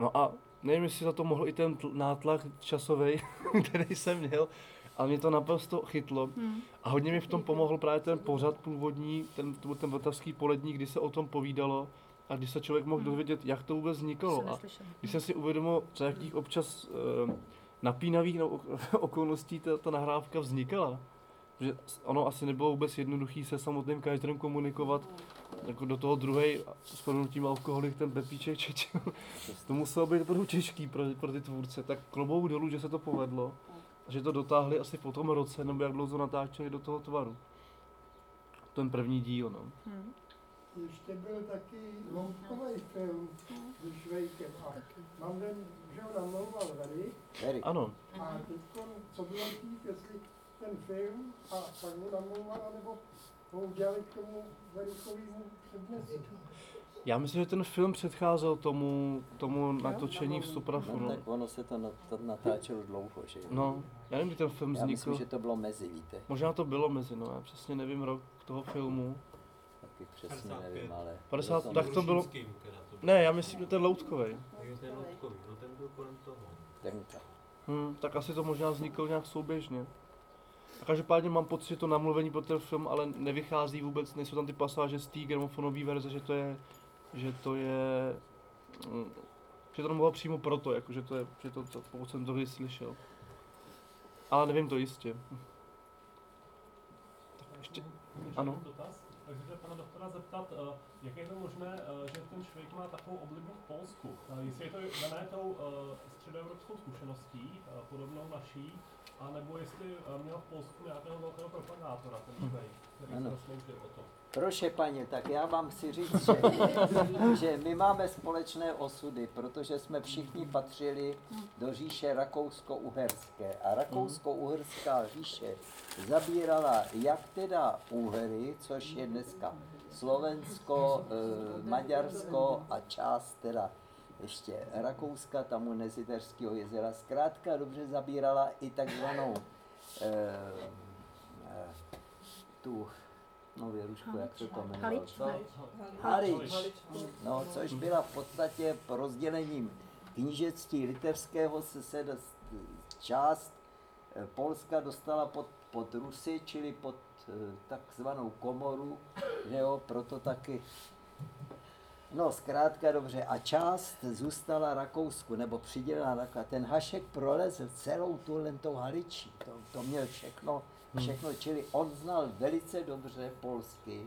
No a nevím, jestli za to mohl i ten tl- nátlak časový, který jsem měl, ale mě to naprosto chytlo. Hmm. A hodně mi v tom pomohl právě ten pořad původní, ten, ten vltavský polední, kdy se o tom povídalo a když se člověk mohl dozvědět, jak to vůbec vznikalo. A když jsem si uvědomil, za jakých občas eh, napínavých no, okolností ta, ta nahrávka vznikala, že ono asi nebylo vůbec jednoduché se samotným každým komunikovat, jako do toho druhej s proměnutím alkoholik ten Pepíček čečil. to muselo být opravdu těžký pro, pro ty tvůrce, tak klobouk dolů, že se to povedlo. A že to dotáhli asi po tom roce, nebo jak dlouho to natáčeli do toho tvaru. Ten první díl, no. Hmm. Ještě byl taky loutkový film s Švejkem a mám den, že ho namlouval Verik. Ano. A teď, co bylo dřív, jestli ten film a pak ho namlouval, nebo ho udělali k tomu Verikovému přednesu. Já myslím, že ten film předcházel tomu, tomu natočení v Suprafu. No, tak ono se to, na, to natáčelo dlouho, že jo? no, já nevím, kdy ten film Já vznikl. myslím, že to bylo mezi, víte? Možná to bylo mezi, no, já přesně nevím rok toho filmu. Taky přesně nevím, ale... 50, bylo tak to bylo... Ne, já myslím, že ten Loutkový. Ten loutkový, no ten byl kolem toho. Tenka. Hmm, tak asi to možná vzniklo nějak souběžně. A každopádně mám pocit, že to namluvení pro ten film ale nevychází vůbec, nejsou tam ty pasáže z té gramofonové verze, že to je, že to je, mm, že to nemluvilo přímo proto, jako že to je, že to, to pokud jsem to kdy slyšel. Ale nevím to jistě. Tak ještě, ano. Dotaz. Takže se pana doktora zeptat, eh, jak je to možné, eh, že ten Švejk má takovou oblibu v Polsku? Eh, Jestli je to dané tou středoevropskou zkušeností, podobnou naší, a nebo jestli eh, měl v Polsku nějakého velkého propagátora, ten Švejk, který se Ano. zasloužil o to. Proše paní, tak já vám chci říct, že, že my máme společné osudy, protože jsme všichni patřili do říše Rakousko-Uherské. A Rakousko-Uherská říše zabírala jak teda Úhery, což je dneska Slovensko, eh, Maďarsko a část teda ještě Rakouska, tam u Neziterského jezera. Zkrátka dobře zabírala i takzvanou eh, eh, tu No Věrušku, jak se to jmenovalo? Halič? Co? Halič. No, což byla v podstatě rozdělením knížectví litevského se, se dost, část eh, Polska dostala pod, pod Rusy, čili pod eh, takzvanou komoru, že jo, proto taky No, zkrátka dobře. A část zůstala Rakousku, nebo přidělila Rakousku. Ten Hašek prolezl celou tuhle tou Haličí. To, to měl všechno, všechno, čili on znal velice dobře polsky,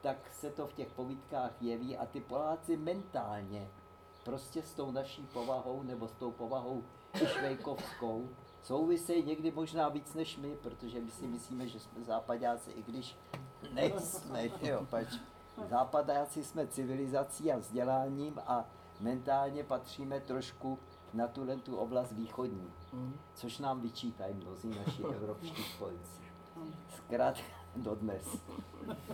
tak se to v těch povídkách jeví a ty Poláci mentálně prostě s tou naší povahou nebo s tou povahou i švejkovskou souvisejí někdy možná víc než my, protože my si myslíme, že jsme západáci, i když nejsme, jo, pač západáci jsme civilizací a vzděláním a mentálně patříme trošku na tuhle tu oblast východní, což nám vyčítají mnozí naši evropští spojenci. Zkrátka, dodnes.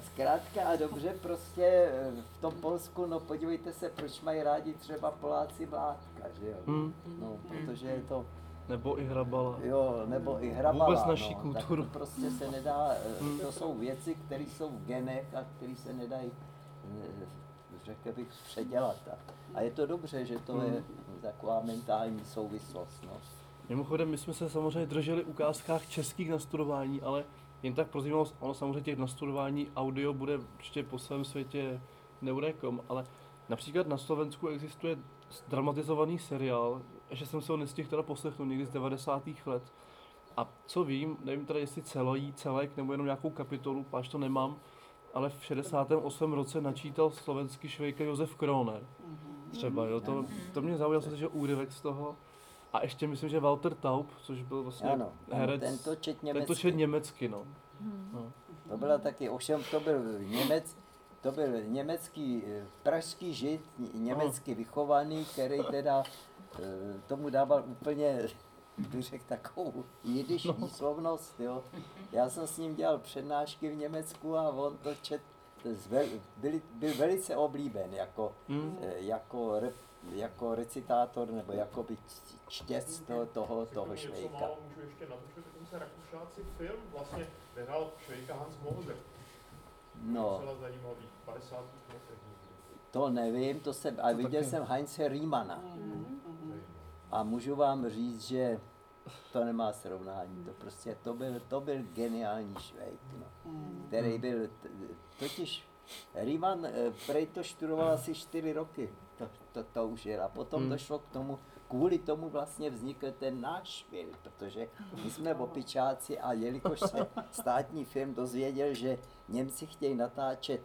Zkrátka a dobře, prostě eh, v tom Polsku, no podívejte se, proč mají rádi třeba Poláci Vládka, že jo? Hmm. No, protože je to, Nebo i Hrabala. jo, nebo i hrabala, Vůbec naší no, kulturu. Tak prostě se nedá, eh, Hmm. to jsou věci, které jsou v genech a které se nedají, eh, řekl bych, předělat. A, je to dobře, že to Hmm. je taková mentální souvislost, no. Mimochodem, my jsme se samozřejmě drželi ukázkách českých nastudování, ale jen tak pro zajímavost, ono samozřejmě těch nastudování audio bude určitě po celém světě neurekom, ale například na Slovensku existuje dramatizovaný seriál, ještě jsem se ho nestihl teda poslechnout někdy z 90. let. A co vím, nevím teda jestli celý celek nebo jenom nějakou kapitolu, páč to nemám, ale v 68. roce načítal slovenský švejka Josef Kroner. Třeba, jo, to, to mě zaujalo, jsem že úryvek z toho. A ještě myslím, že Walter Taub, což byl vlastně Ano, ano, herec. ten to čet Ten německy. to čet německy, no. no. To byla taky, ovšem to byl Němec, to byl německý, eh, pražský žid, ně- německy vychovaný, který teda tomu dával úplně, bych řekl, takovou jidiš výslovnost, jo. Já jsem s ním dělal přednášky v Německu a on to čet, byl, byl velice oblíben jako, Hmm. eh, jako, re, jako recitátor nebo jako by čtěc toho, toho, toho švejka. málo můžu ještě natočit, dokonce Rakušáci film, vlastně vyhrál Švejka Hans Moser. No. Docela zajímavý, v 50. letech někdy. To nevím, to jsem, ale viděl taky. jsem Heinze Riemana. A můžu vám říct, že to nemá srovnání. To prostě, to byl, to byl geniální švejk, no, který byl, t- totiž Riemann, eh, prej to študoval asi čtyři roky, to, to, to už je. A potom Hmm. došlo k tomu, kvůli tomu vlastně vznikl ten náš film, protože my jsme opičáci a jelikož se státní film dozvěděl, že Němci chtějí natáčet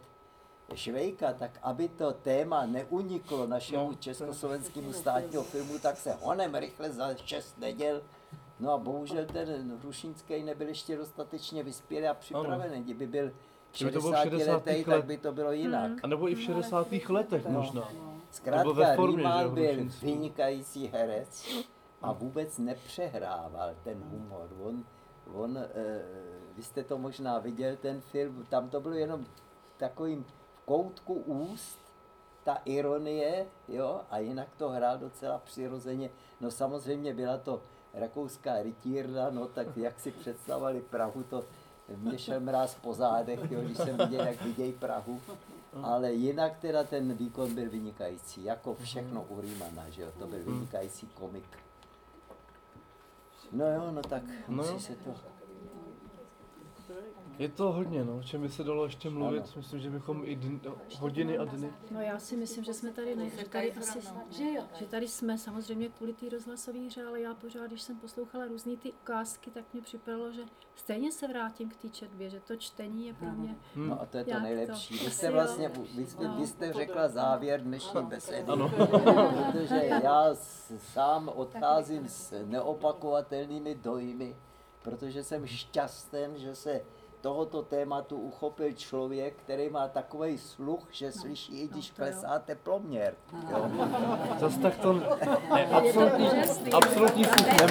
Švejka, tak aby to téma neuniklo našemu československému státního filmu, tak se honem rychle za šest neděl. No a bohužel ten Hrušínský nebyl ještě dostatečně vyspělý a připravený. Kdyby byl Kdyby to bylo v 60 60. letech, let. tak by to bylo jinak. A nebo i v 60. letech No. možná. Zkrátka, formě, jo, byl vynikající herec a vůbec nepřehrával ten humor. On, on eh, vy jste to možná viděl, ten film, tam to bylo jenom takovým koutku úst, ta ironie, jo, a jinak to hrál docela přirozeně. No samozřejmě byla to rakouská rytírna, no tak jak si představovali Prahu, to mě šel mráz po zádech, jo, když jsem viděl, jak vidějí Prahu. Ale jinak teda ten výkon byl vynikající, jako všechno u Rýmana, že jo, to byl vynikající komik. No jo, no tak No musí se to... Je to hodně, no, o čem by se dalo ještě mluvit. Ano. Myslím, že bychom i dny, hodiny a dny. No já si myslím, že jsme tady, ne, že tady asi, že jo, že tady jsme samozřejmě kvůli té rozhlasové hře, ale já pořád, když jsem poslouchala různé ty ukázky, tak mě připadalo, že stejně se vrátím k té četbě, že to čtení je pro mě. No a to je to nejlepší. Vy Asi jste vlastně, vy jste, vy jste řekla závěr dnešní besedy, Ano. protože já sám odcházím s neopakovatelnými dojmy, protože jsem šťasten, že se tohoto tématu uchopil člověk, který má takový sluch, že slyší, i když klesá teploměr. Jo? Zas tak to ne, absolutní, absolutní sluch je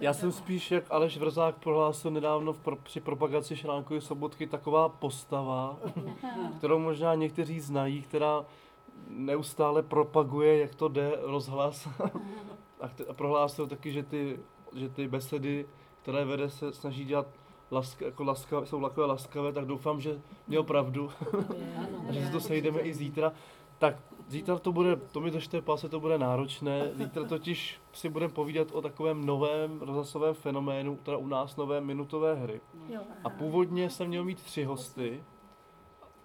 Já jsem spíš, jak Aleš Vrzák prohlásil nedávno v pro, při propagaci Šránkovy sobotky, taková postava, kterou možná někteří znají, která neustále propaguje, jak to jde, rozhlas. a, a prohlásil taky, že ty, že ty besedy, které vede, se snaží dělat laska, jako laskavé, jsou takové laskavé, tak doufám, že měl pravdu. a že se to sejdeme i zítra. Tak zítra to bude, to mi držte pase, to bude náročné. Zítra totiž si budeme povídat o takovém novém rozhlasovém fenoménu, teda u nás nové minutové hry. A původně jsem měl mít tři hosty,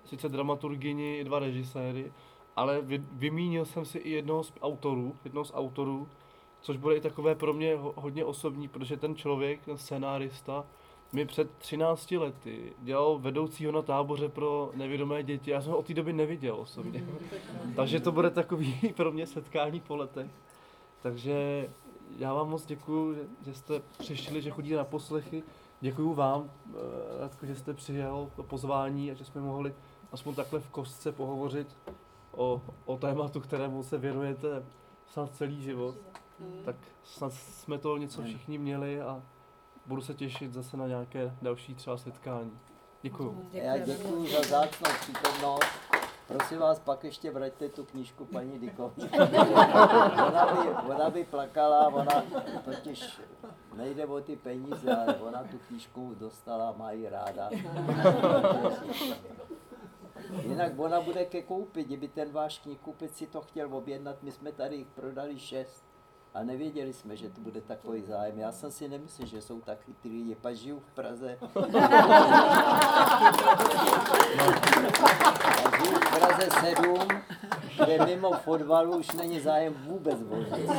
sice dramaturgyni i dva režiséry, ale vy, vymínil jsem si i jednoho z autorů, jednoho z autorů, což bude i takové pro mě ho- hodně osobní, protože ten člověk, ten scénárista, mi před 13 lety dělal vedoucího na táboře pro nevědomé děti. Já jsem ho od té doby neviděl osobně. Takže to bude takový pro mě setkání po letech. Takže já vám moc děkuji, že, jste přišli, že chodíte na poslechy. Děkuji vám, eh, Radko, že jste přijal to pozvání a že jsme mohli aspoň takhle v kostce pohovořit o, o tématu, kterému se věnujete snad celý život. Tak snad jsme to něco všichni měli a budu se těšit zase na nějaké další třeba setkání. Děkuju. Já děkuji za zácnou přítomnost. Prosím vás, pak ještě vraťte tu knížku paní Dikové. ona, by, ona by plakala, ona totiž nejde o ty peníze, ale ona tu knížku dostala, má ji ráda. Jinak ona bude ke koupi, kdyby ten váš knihkupec si to chtěl objednat, my jsme tady jich prodali šest. A nevěděli jsme, že to bude takový zájem. Já jsem si nemyslel, že jsou tak chytrý lidi. Pak žiju v Praze. A žiju v Praze 7, kde mimo fotbalu už není zájem vůbec nic.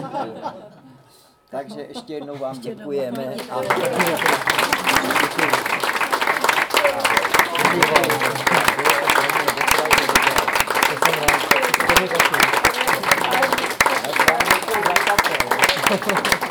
Takže ještě jednou vám děkujeme. A... Děkuji. Gracias.